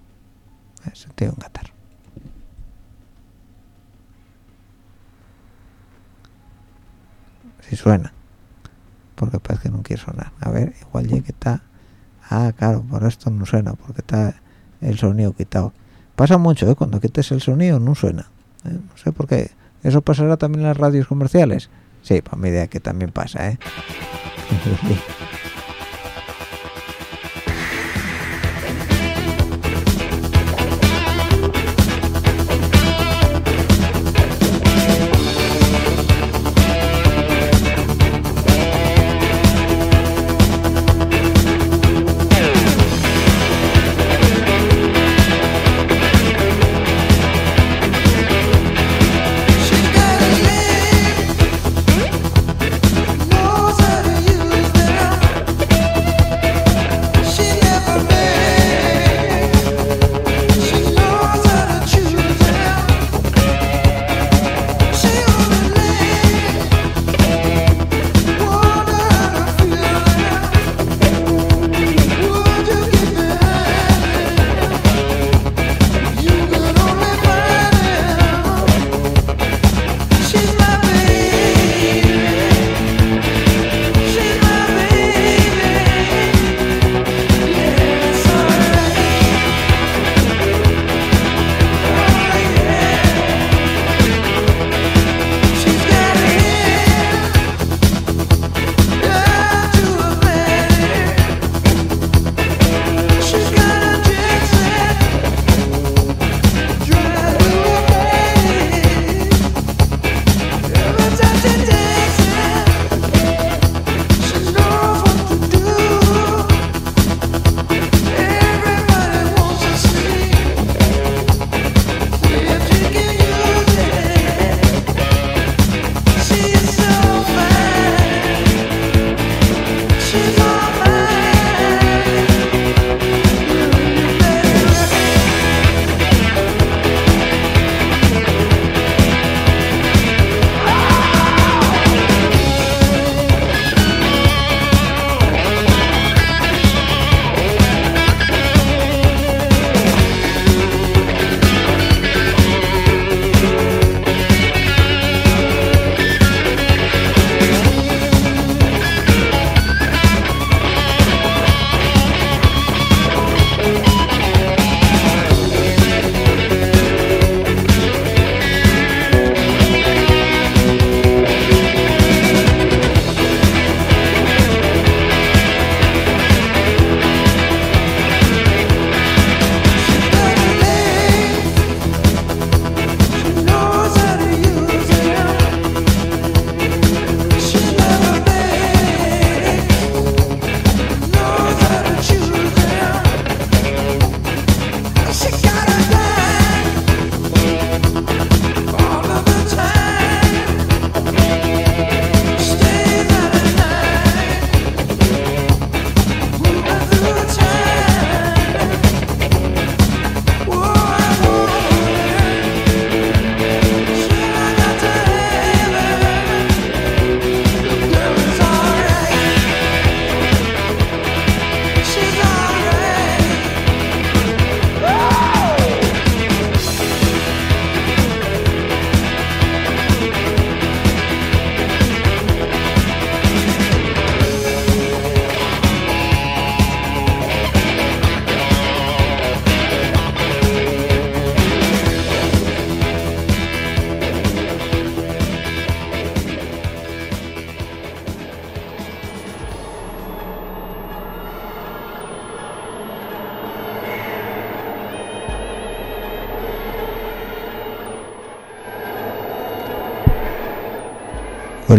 tengo un catar si suena porque parece que no quiere sonar a ver igual ya que está ah claro por esto no suena porque está el sonido quitado pasa mucho ¿eh? cuando quites el sonido no suena ¿eh? no sé por qué eso pasará también en las radios comerciales sí para mi idea que también pasa ¿eh? [LAUGHS]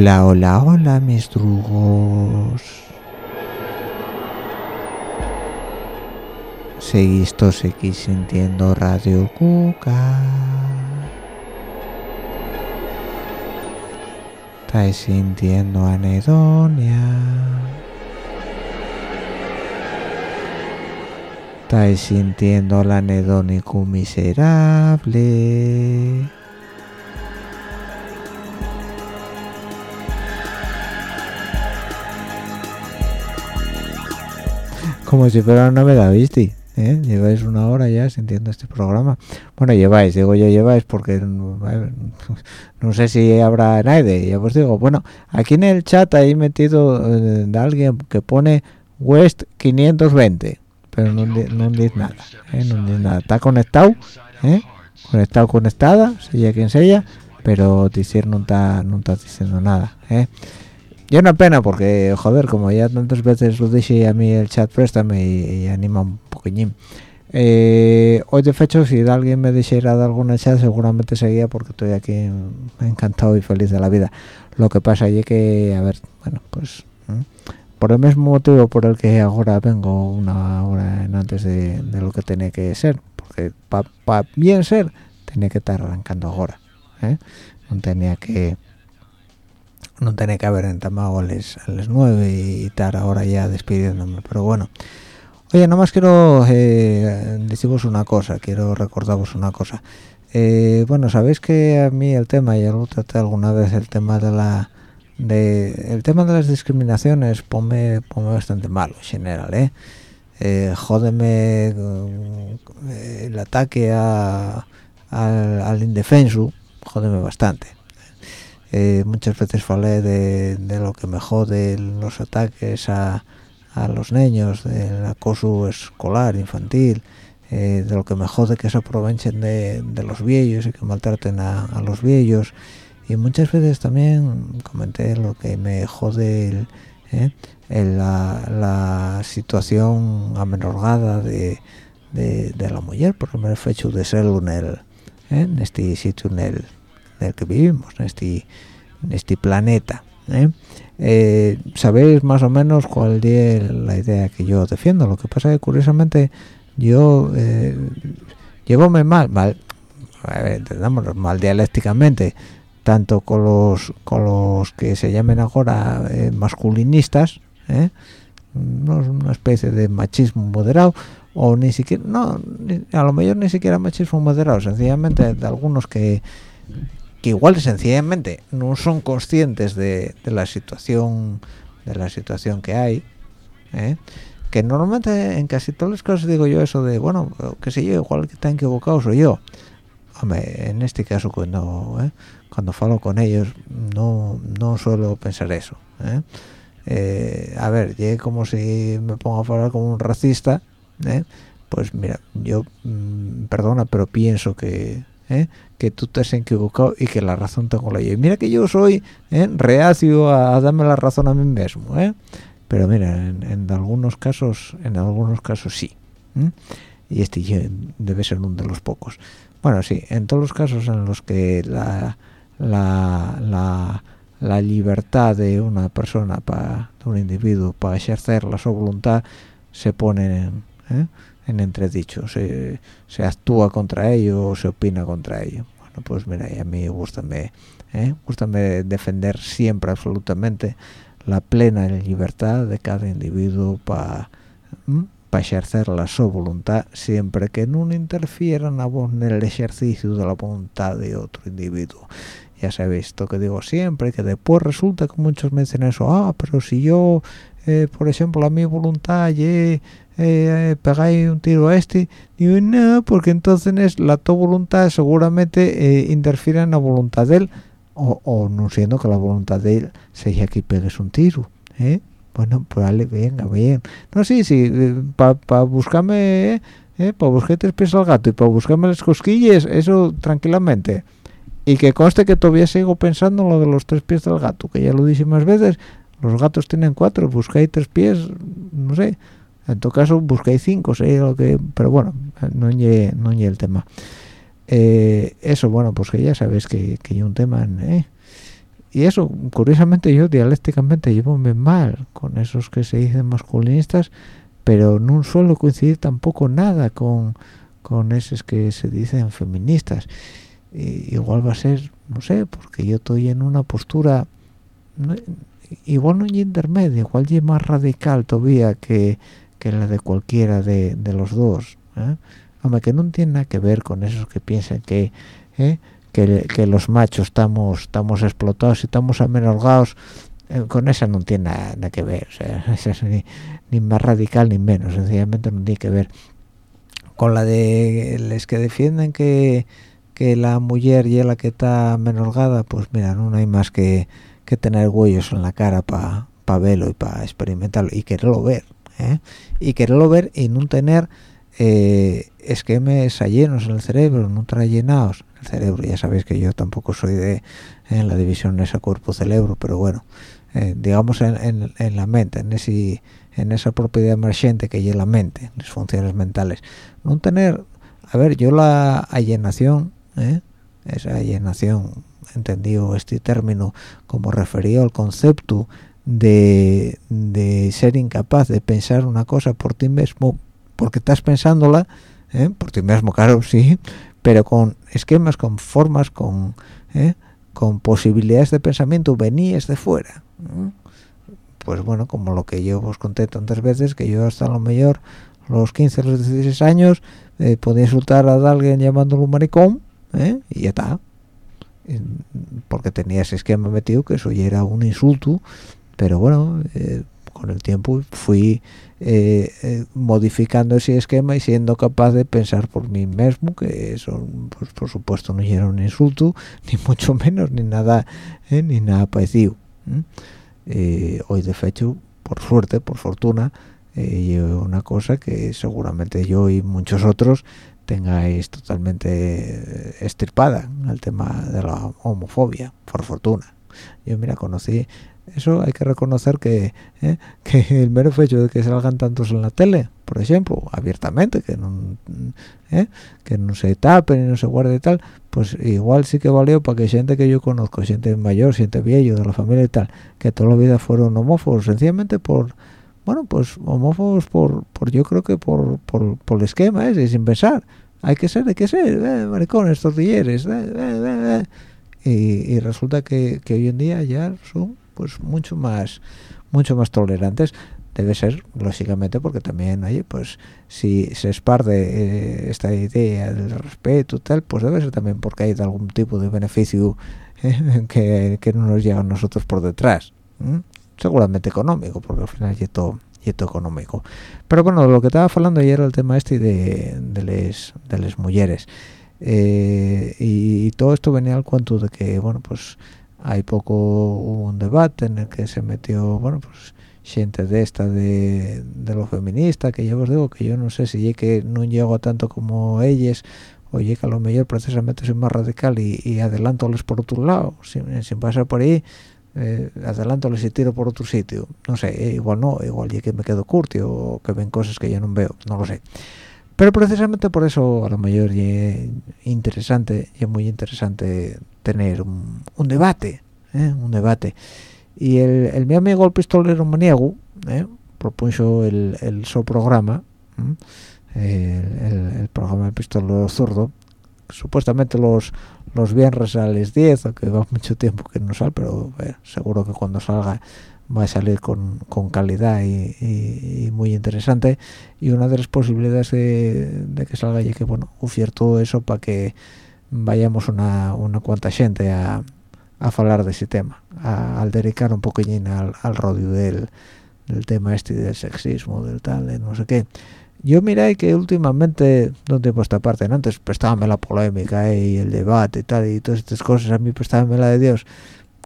Hola, hola, hola, mis drugos. Seguís todos aquí sintiendo Radio Cuca. Estáis sintiendo anedonia. Estáis sintiendo al anedónico miserable. Como si fuera una novedad, ¿viste? ¿Eh? Lleváis una hora ya sintiendo este programa. Bueno, lleváis, digo yo lleváis porque no, sé si habrá nadie. Ya os digo, bueno, aquí en el chat hay metido eh, de alguien que pone West 520, pero no, di- no dice nada. ¿eh? No dice nada. Está conectado, ¿eh? conectado, conectada, sea quien sea, pero decir no diciendo nada. Y una pena porque, joder, como ya tantas veces lo dije a mí el chat préstame y, anima un poquillín. Eh, hoy de hecho si alguien me dijera de alguna chat seguramente seguía porque estoy aquí encantado y feliz de la vida. Lo que pasa es que, a ver, bueno, pues por el mismo motivo por el que ahora vengo una hora en antes de, lo que tiene que ser, porque para bien ser tenía que estar arrancando ahora, ¿eh? no tenía que no tenía que haber entamado a las, a las 9 y estar ahora ya despidiéndome, pero bueno. Oye, nomás quiero eh, deciros una cosa, quiero recordaros una cosa. Eh, bueno, sabéis que a mí el tema, ya lo traté alguna vez, el tema de la de el tema de las discriminaciones pone, pone bastante malo en general, ¿eh? Eh, jódeme eh, el ataque a, al, al indefenso, jódeme bastante. Eh, muchas veces falé de, lo que me jode los ataques a, a los niños, del acoso escolar, infantil, eh, de lo que me jode que se aprovechen de, de los viejos y que maltraten a, los viejos. Y muchas veces también comenté lo que me jode el, eh, la, la situación amenorgada de, de, la mujer por el mero hecho de ser en el, en este sitio en el, en el que vivimos, en este, en este planeta. ¿eh? Eh, Sabéis más o menos cuál es la idea que yo defiendo. Lo que pasa es que curiosamente yo eh, llevome mal, mal, mal dialécticamente, tanto con los con los que se llamen ahora eh, masculinistas, no es una especie de machismo moderado o ni siquiera no ni- a lo mejor ni siquiera machismo moderado sencillamente de algunos que que igual sencillamente no son conscientes de, la situación de la situación que hay ¿eh? que normalmente en casi todos los casos digo yo eso de bueno qué sé yo igual que está equivocado soy yo Hombre, en este caso cuando ¿eh? cuando falo con ellos no no suelo pensar eso ¿eh? A ver llegué como si me pongo a hablar como un racista pues mira yo mm, perdona pero pienso que ¿eh? que tú te has equivocado y que la razón tengo la yo mira que yo soy ¿eh? reacio a, darme la razón a mí mismo ¿eh? pero mira en, algunos casos en algunos casos sí y este debe ser uno de los pocos bueno sí en todos los casos en los que la la, la, libertad de una persona para de un individuo para ejercer la su voluntad se pone ¿eh? En entredicho se, se actúa contra ello o se opina contra ello. Bueno pues mira y a mí gustame ¿eh? gustame defender siempre absolutamente la plena libertad de cada individuo para para ejercer la su voluntad siempre que no interfieran a vos en el ejercicio de la voluntad de otro individuo. Ya sabéis esto que digo siempre que después resulta que muchos me dicen eso ah pero si yo eh, por ejemplo a mi voluntad ye, eh, pegáis un tiro a este. Digo no porque entonces es la tu voluntad seguramente eh, interfiere en la voluntad de él o, o no siendo que la voluntad de él sea que pegues un tiro ¿eh? bueno pues vale venga bien. No sí sí para buscarme eh, eh, para buscar tres pies al gato y para buscarme las cosquillas eso tranquilamente. Y que conste que todavía sigo pensando en lo de los tres pies del gato que ya lo dije más veces los gatos tienen cuatro buscáis tres pies no sé. En todo caso buscáis cinco sé lo que pero bueno no lle, no el tema. Eh, eso bueno pues que ya sabéis que, que hay un tema ¿eh? y eso curiosamente yo dialécticamente llevo muy mal con esos que se dicen masculinistas pero no suelo coincidir tampoco nada con con esos que se dicen feministas. Igual va a ser no sé porque yo estoy en una postura igual no intermedio igual es más radical todavía que, que la de cualquiera de, de los dos ¿eh? Hombre, que no tiene nada que ver con esos que piensan que ¿eh? que, que, los machos estamos estamos explotados y estamos amenorgados eh, con esa no tiene nada, que ver [LAUGHS] ni, más radical ni menos sencillamente no tiene que ver con la de los que defienden que que la mujer y la que está amenorgada pues mira no hay más que, que tener huellos en la cara para pa verlo y para experimentarlo y quererlo ver ¿eh? y quererlo ver y no tener eh, esquemas llenos en el cerebro, no llenados el cerebro. Ya sabéis que yo tampoco soy de la división ese cuerpo-cerebro, pero bueno, eh, digamos en, en, la mente, en, ese, en esa propiedad emergente que hay la mente, las funciones mentales. No tener, a ver, yo la alienación, ¿eh? esa alienación, entendido este término como referido al concepto de, de ser incapaz de pensar una cosa por ti mismo porque estás pensándola ¿eh? por ti mismo, claro, sí, pero con esquemas, con formas, con, ¿eh? con posibilidades de pensamiento venías de fuera. Pues bueno, como lo que yo os conté tantas veces, que yo hasta lo mejor los 15, los 16 años eh, podía insultar a alguien llamándolo un maricón y ya está. Porque tenía ese esquema metido que eso ya era un insulto, pero bueno, con el tiempo fui eh, eh, modificando ese esquema y siendo capaz de pensar por mí mismo que eso pues, por supuesto no era un insulto [LAUGHS] ni mucho menos ni nada eh, ni nada parecido hoy de hecho por suerte por fortuna una cosa que seguramente yo y muchos otros tengáis totalmente estirpada el tema de la homofobia por fortuna yo mira conocí eso hay que reconocer que, ¿eh? [LAUGHS] que el mero hecho de que salgan tantos en la tele por ejemplo abiertamente que no ¿eh? que no se tapen y no se guarde y tal pues igual sí que valió para que gente que yo conozco gente mayor gente viejo de la familia y tal que toda la vida fueron homófobos sencillamente por bueno pues homófobos por por yo creo que por por, por el esquema ese sin pensar. Hay que ser hay que ser eh, maricones tortilleres eh, eh, y, y, resulta que, que hoy en día ya son pues mucho más mucho más tolerantes. Debe ser lógicamente porque también oye pues si se esparde eh, esta idea del respeto tal pues debe ser también porque hay algún tipo de beneficio eh, [LAUGHS] que, no nos llega a nosotros por detrás seguramente económico porque al final y todo económico. Pero bueno lo que estaba hablando ayer era el tema este de de les de las mujeres. Eh, y, y, todo esto venía al cuento de que bueno pues hay poco un debate en el que se metió bueno pues gente de esta de, de lo feminista que ya os digo que yo no sé si que no llego tanto como ellas o que a lo mejor precisamente soy más radical y, y adelántoles por otro lado sin, sin pasar por ahí eh, adelántoles y tiro por otro sitio no sé eh, igual no igual ya que me quedo curtio o que ven cosas que yo no veo no lo sé pero precisamente por eso a lo mejor es interesante y es muy interesante tener un, debate ¿eh? un debate y el, mi amigo el pistolero maniego ¿eh? propuso el, el programa el, el, programa del pistolero zurdo supuestamente los los viernes a las 10 aunque va mucho tiempo que no sale pero seguro que cuando salga va a salir con, calidad y, muy interesante. Y una de las posibilidades de, que salga y que bueno todo eso para que vayamos una, cuanta gente a, a hablar de ese tema al dedicar un poquillín al, al rodio del, del tema este del sexismo del tal de no sé qué yo miré que últimamente no tengo esta parte antes prestábame la polémica y el debate y tal y todas estas cosas a mí prestábame la de Dios.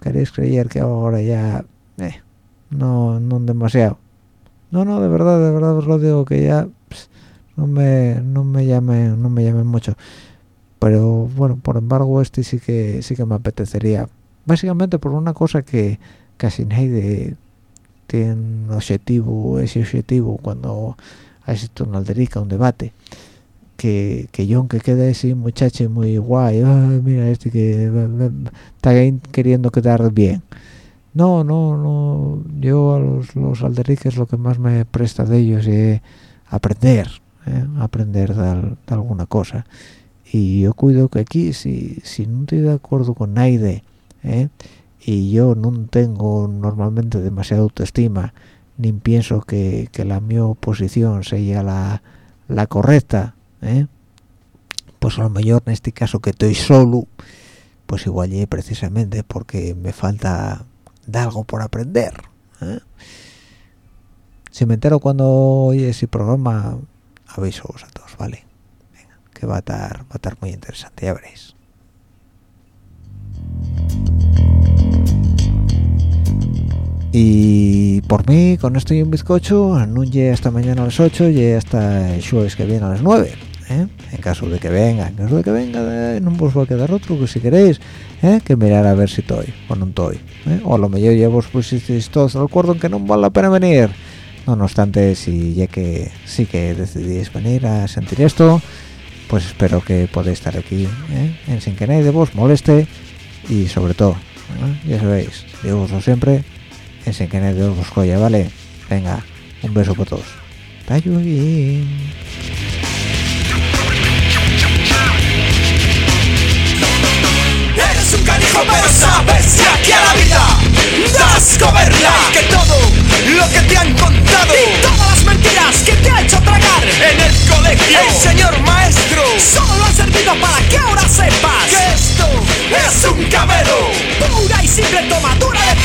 Queréis creer que ahora ya eh, no no demasiado no no de verdad de verdad os lo digo que ya no me no me llame no me llame mucho. Pero bueno por embargo este sí que sí que me apetecería. Básicamente por una cosa que casi nadie tiene objetivo ese objetivo cuando hay una alderica un debate que, que yo aunque quede así muchacho muy guay ah, mira este que está queriendo quedar bien no no no yo a los, los alderiques lo que más me presta de ellos es aprender ¿eh? aprender de, alguna cosa y yo cuido que aquí si, si no estoy de acuerdo con nadie ¿eh? y yo no tengo normalmente demasiada autoestima ni pienso que, que la mi posición sea la, la correcta ¿eh? pues a lo mejor en este caso que estoy solo pues igual y precisamente porque me falta de algo por aprender ¿eh? si me entero cuando oye ese programa aviso a todos vale que va a estar va a estar muy interesante ya veréis y por mí con esto y un bizcocho anuncie esta mañana a las 8 y hasta el jueves que viene a las 9 ¿eh? en caso de que venga en caso de que venga no os va a quedar otro que si queréis ¿eh? que mirar a ver si estoy o no estoy ¿eh? o a lo mejor ya vos pusisteis todos de acuerdo en que no vale la pena venir no, no obstante si ya que sí que decidís venir a sentir esto pues espero que podáis estar aquí en sin que nadie de vos moleste y sobre todo ya sabéis digo siempre sin que nadie de vos joya vale. Venga un beso para todos. Eres un canijo pero sabes que aquí a la vida das coberla Que todo lo que te han contado Y todas las mentiras que te ha hecho tragar En el colegio. El señor maestro Solo ha servido para que ahora sepas Que esto es un cabelo Pura y simple tomadura de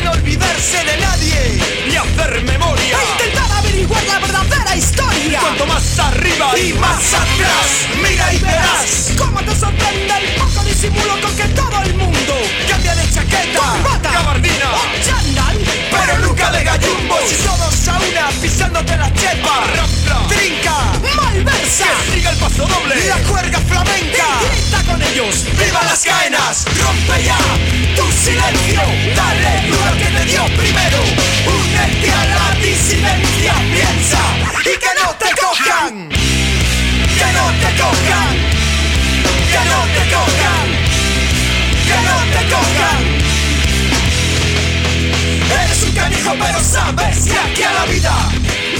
olvidarse de nadie Ni hacer memoria. E intentar averiguar la verdadera historia. Cuanto más arriba y más atrás. Mira y verás Cómo te sorprende el poco disimulo Con que todo el mundo Cambia de chaqueta Corbata Gabardina. O Pero nunca de gallumbos Y todos a una pisándote la chepa Rampla. Trinca Malversa. Que siga el paso doble. La cuerga flamenca. Y grita con ellos. ¡Viva las caenas! Rompe ya tu silencio Dale duro que te dio primero. Únete a la disidencia Piensa y que no te cojan. Que no te cojan. Que no te cojan. Que no te cojan. Eres un canijo pero sabes que aquí a la vida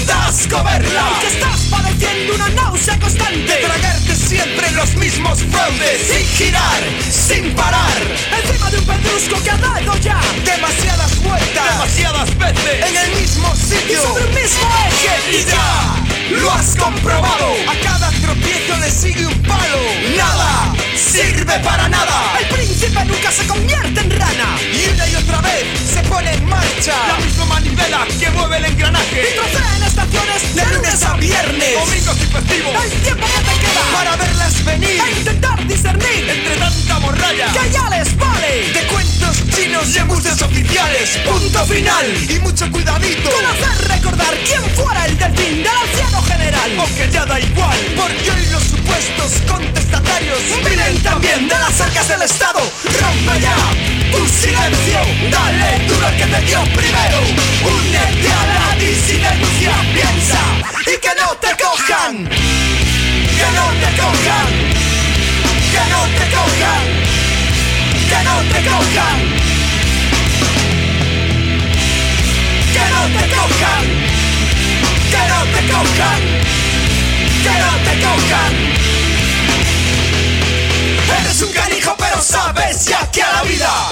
das coberla. Y que estás padeciendo una náusea constante. Tragarte siempre los mismos fraudes. Sin girar, sin parar. Encima de un pedrusco que ha dado ya En el mismo sitio. Y sobre el mismo eje. Y ya. Lo has comprobado. A cada tropiezo le sigue un palo. Nada sirve para nada. El príncipe nunca se convierte en rana. Y una y otra vez se pone en marcha. La misma que mueve el engranaje. Y trocea en estaciones de lunes a viernes. Domingos y festivos. El tiempo que te queda Para verlas venir. E intentar discernir Entre tanta morralla Que ya les vale. De cuentos chinos y embustes oficiales. Punto final. Y mucho cuidadito. Con hacer recordar quién fuera el delfín del anciano general. Aunque ya da igual Porque hoy los supuestos contestatarios Vienen también de las arcas del Estado. Rompe ya tu silencio. Dale duro al que te dio primero Únete a la disidencia Piensa y que no te cojan. Que no te cojan. Que no te cojan. Que no te cojan. Que no te cojan. Que no te cojan. Que no te cojan. Eres un canijo pero sabes ya que a la vida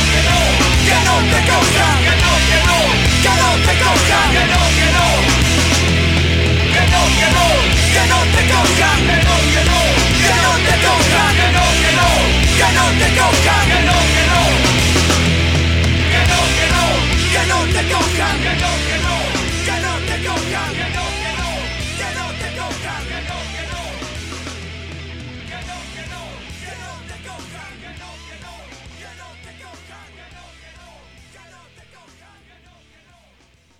que no te cojan, que no, que no, que no te cojan, que no, que no, que no, que no, que no te que no, que no, que no te cojan, que no, que no, que no te cojan.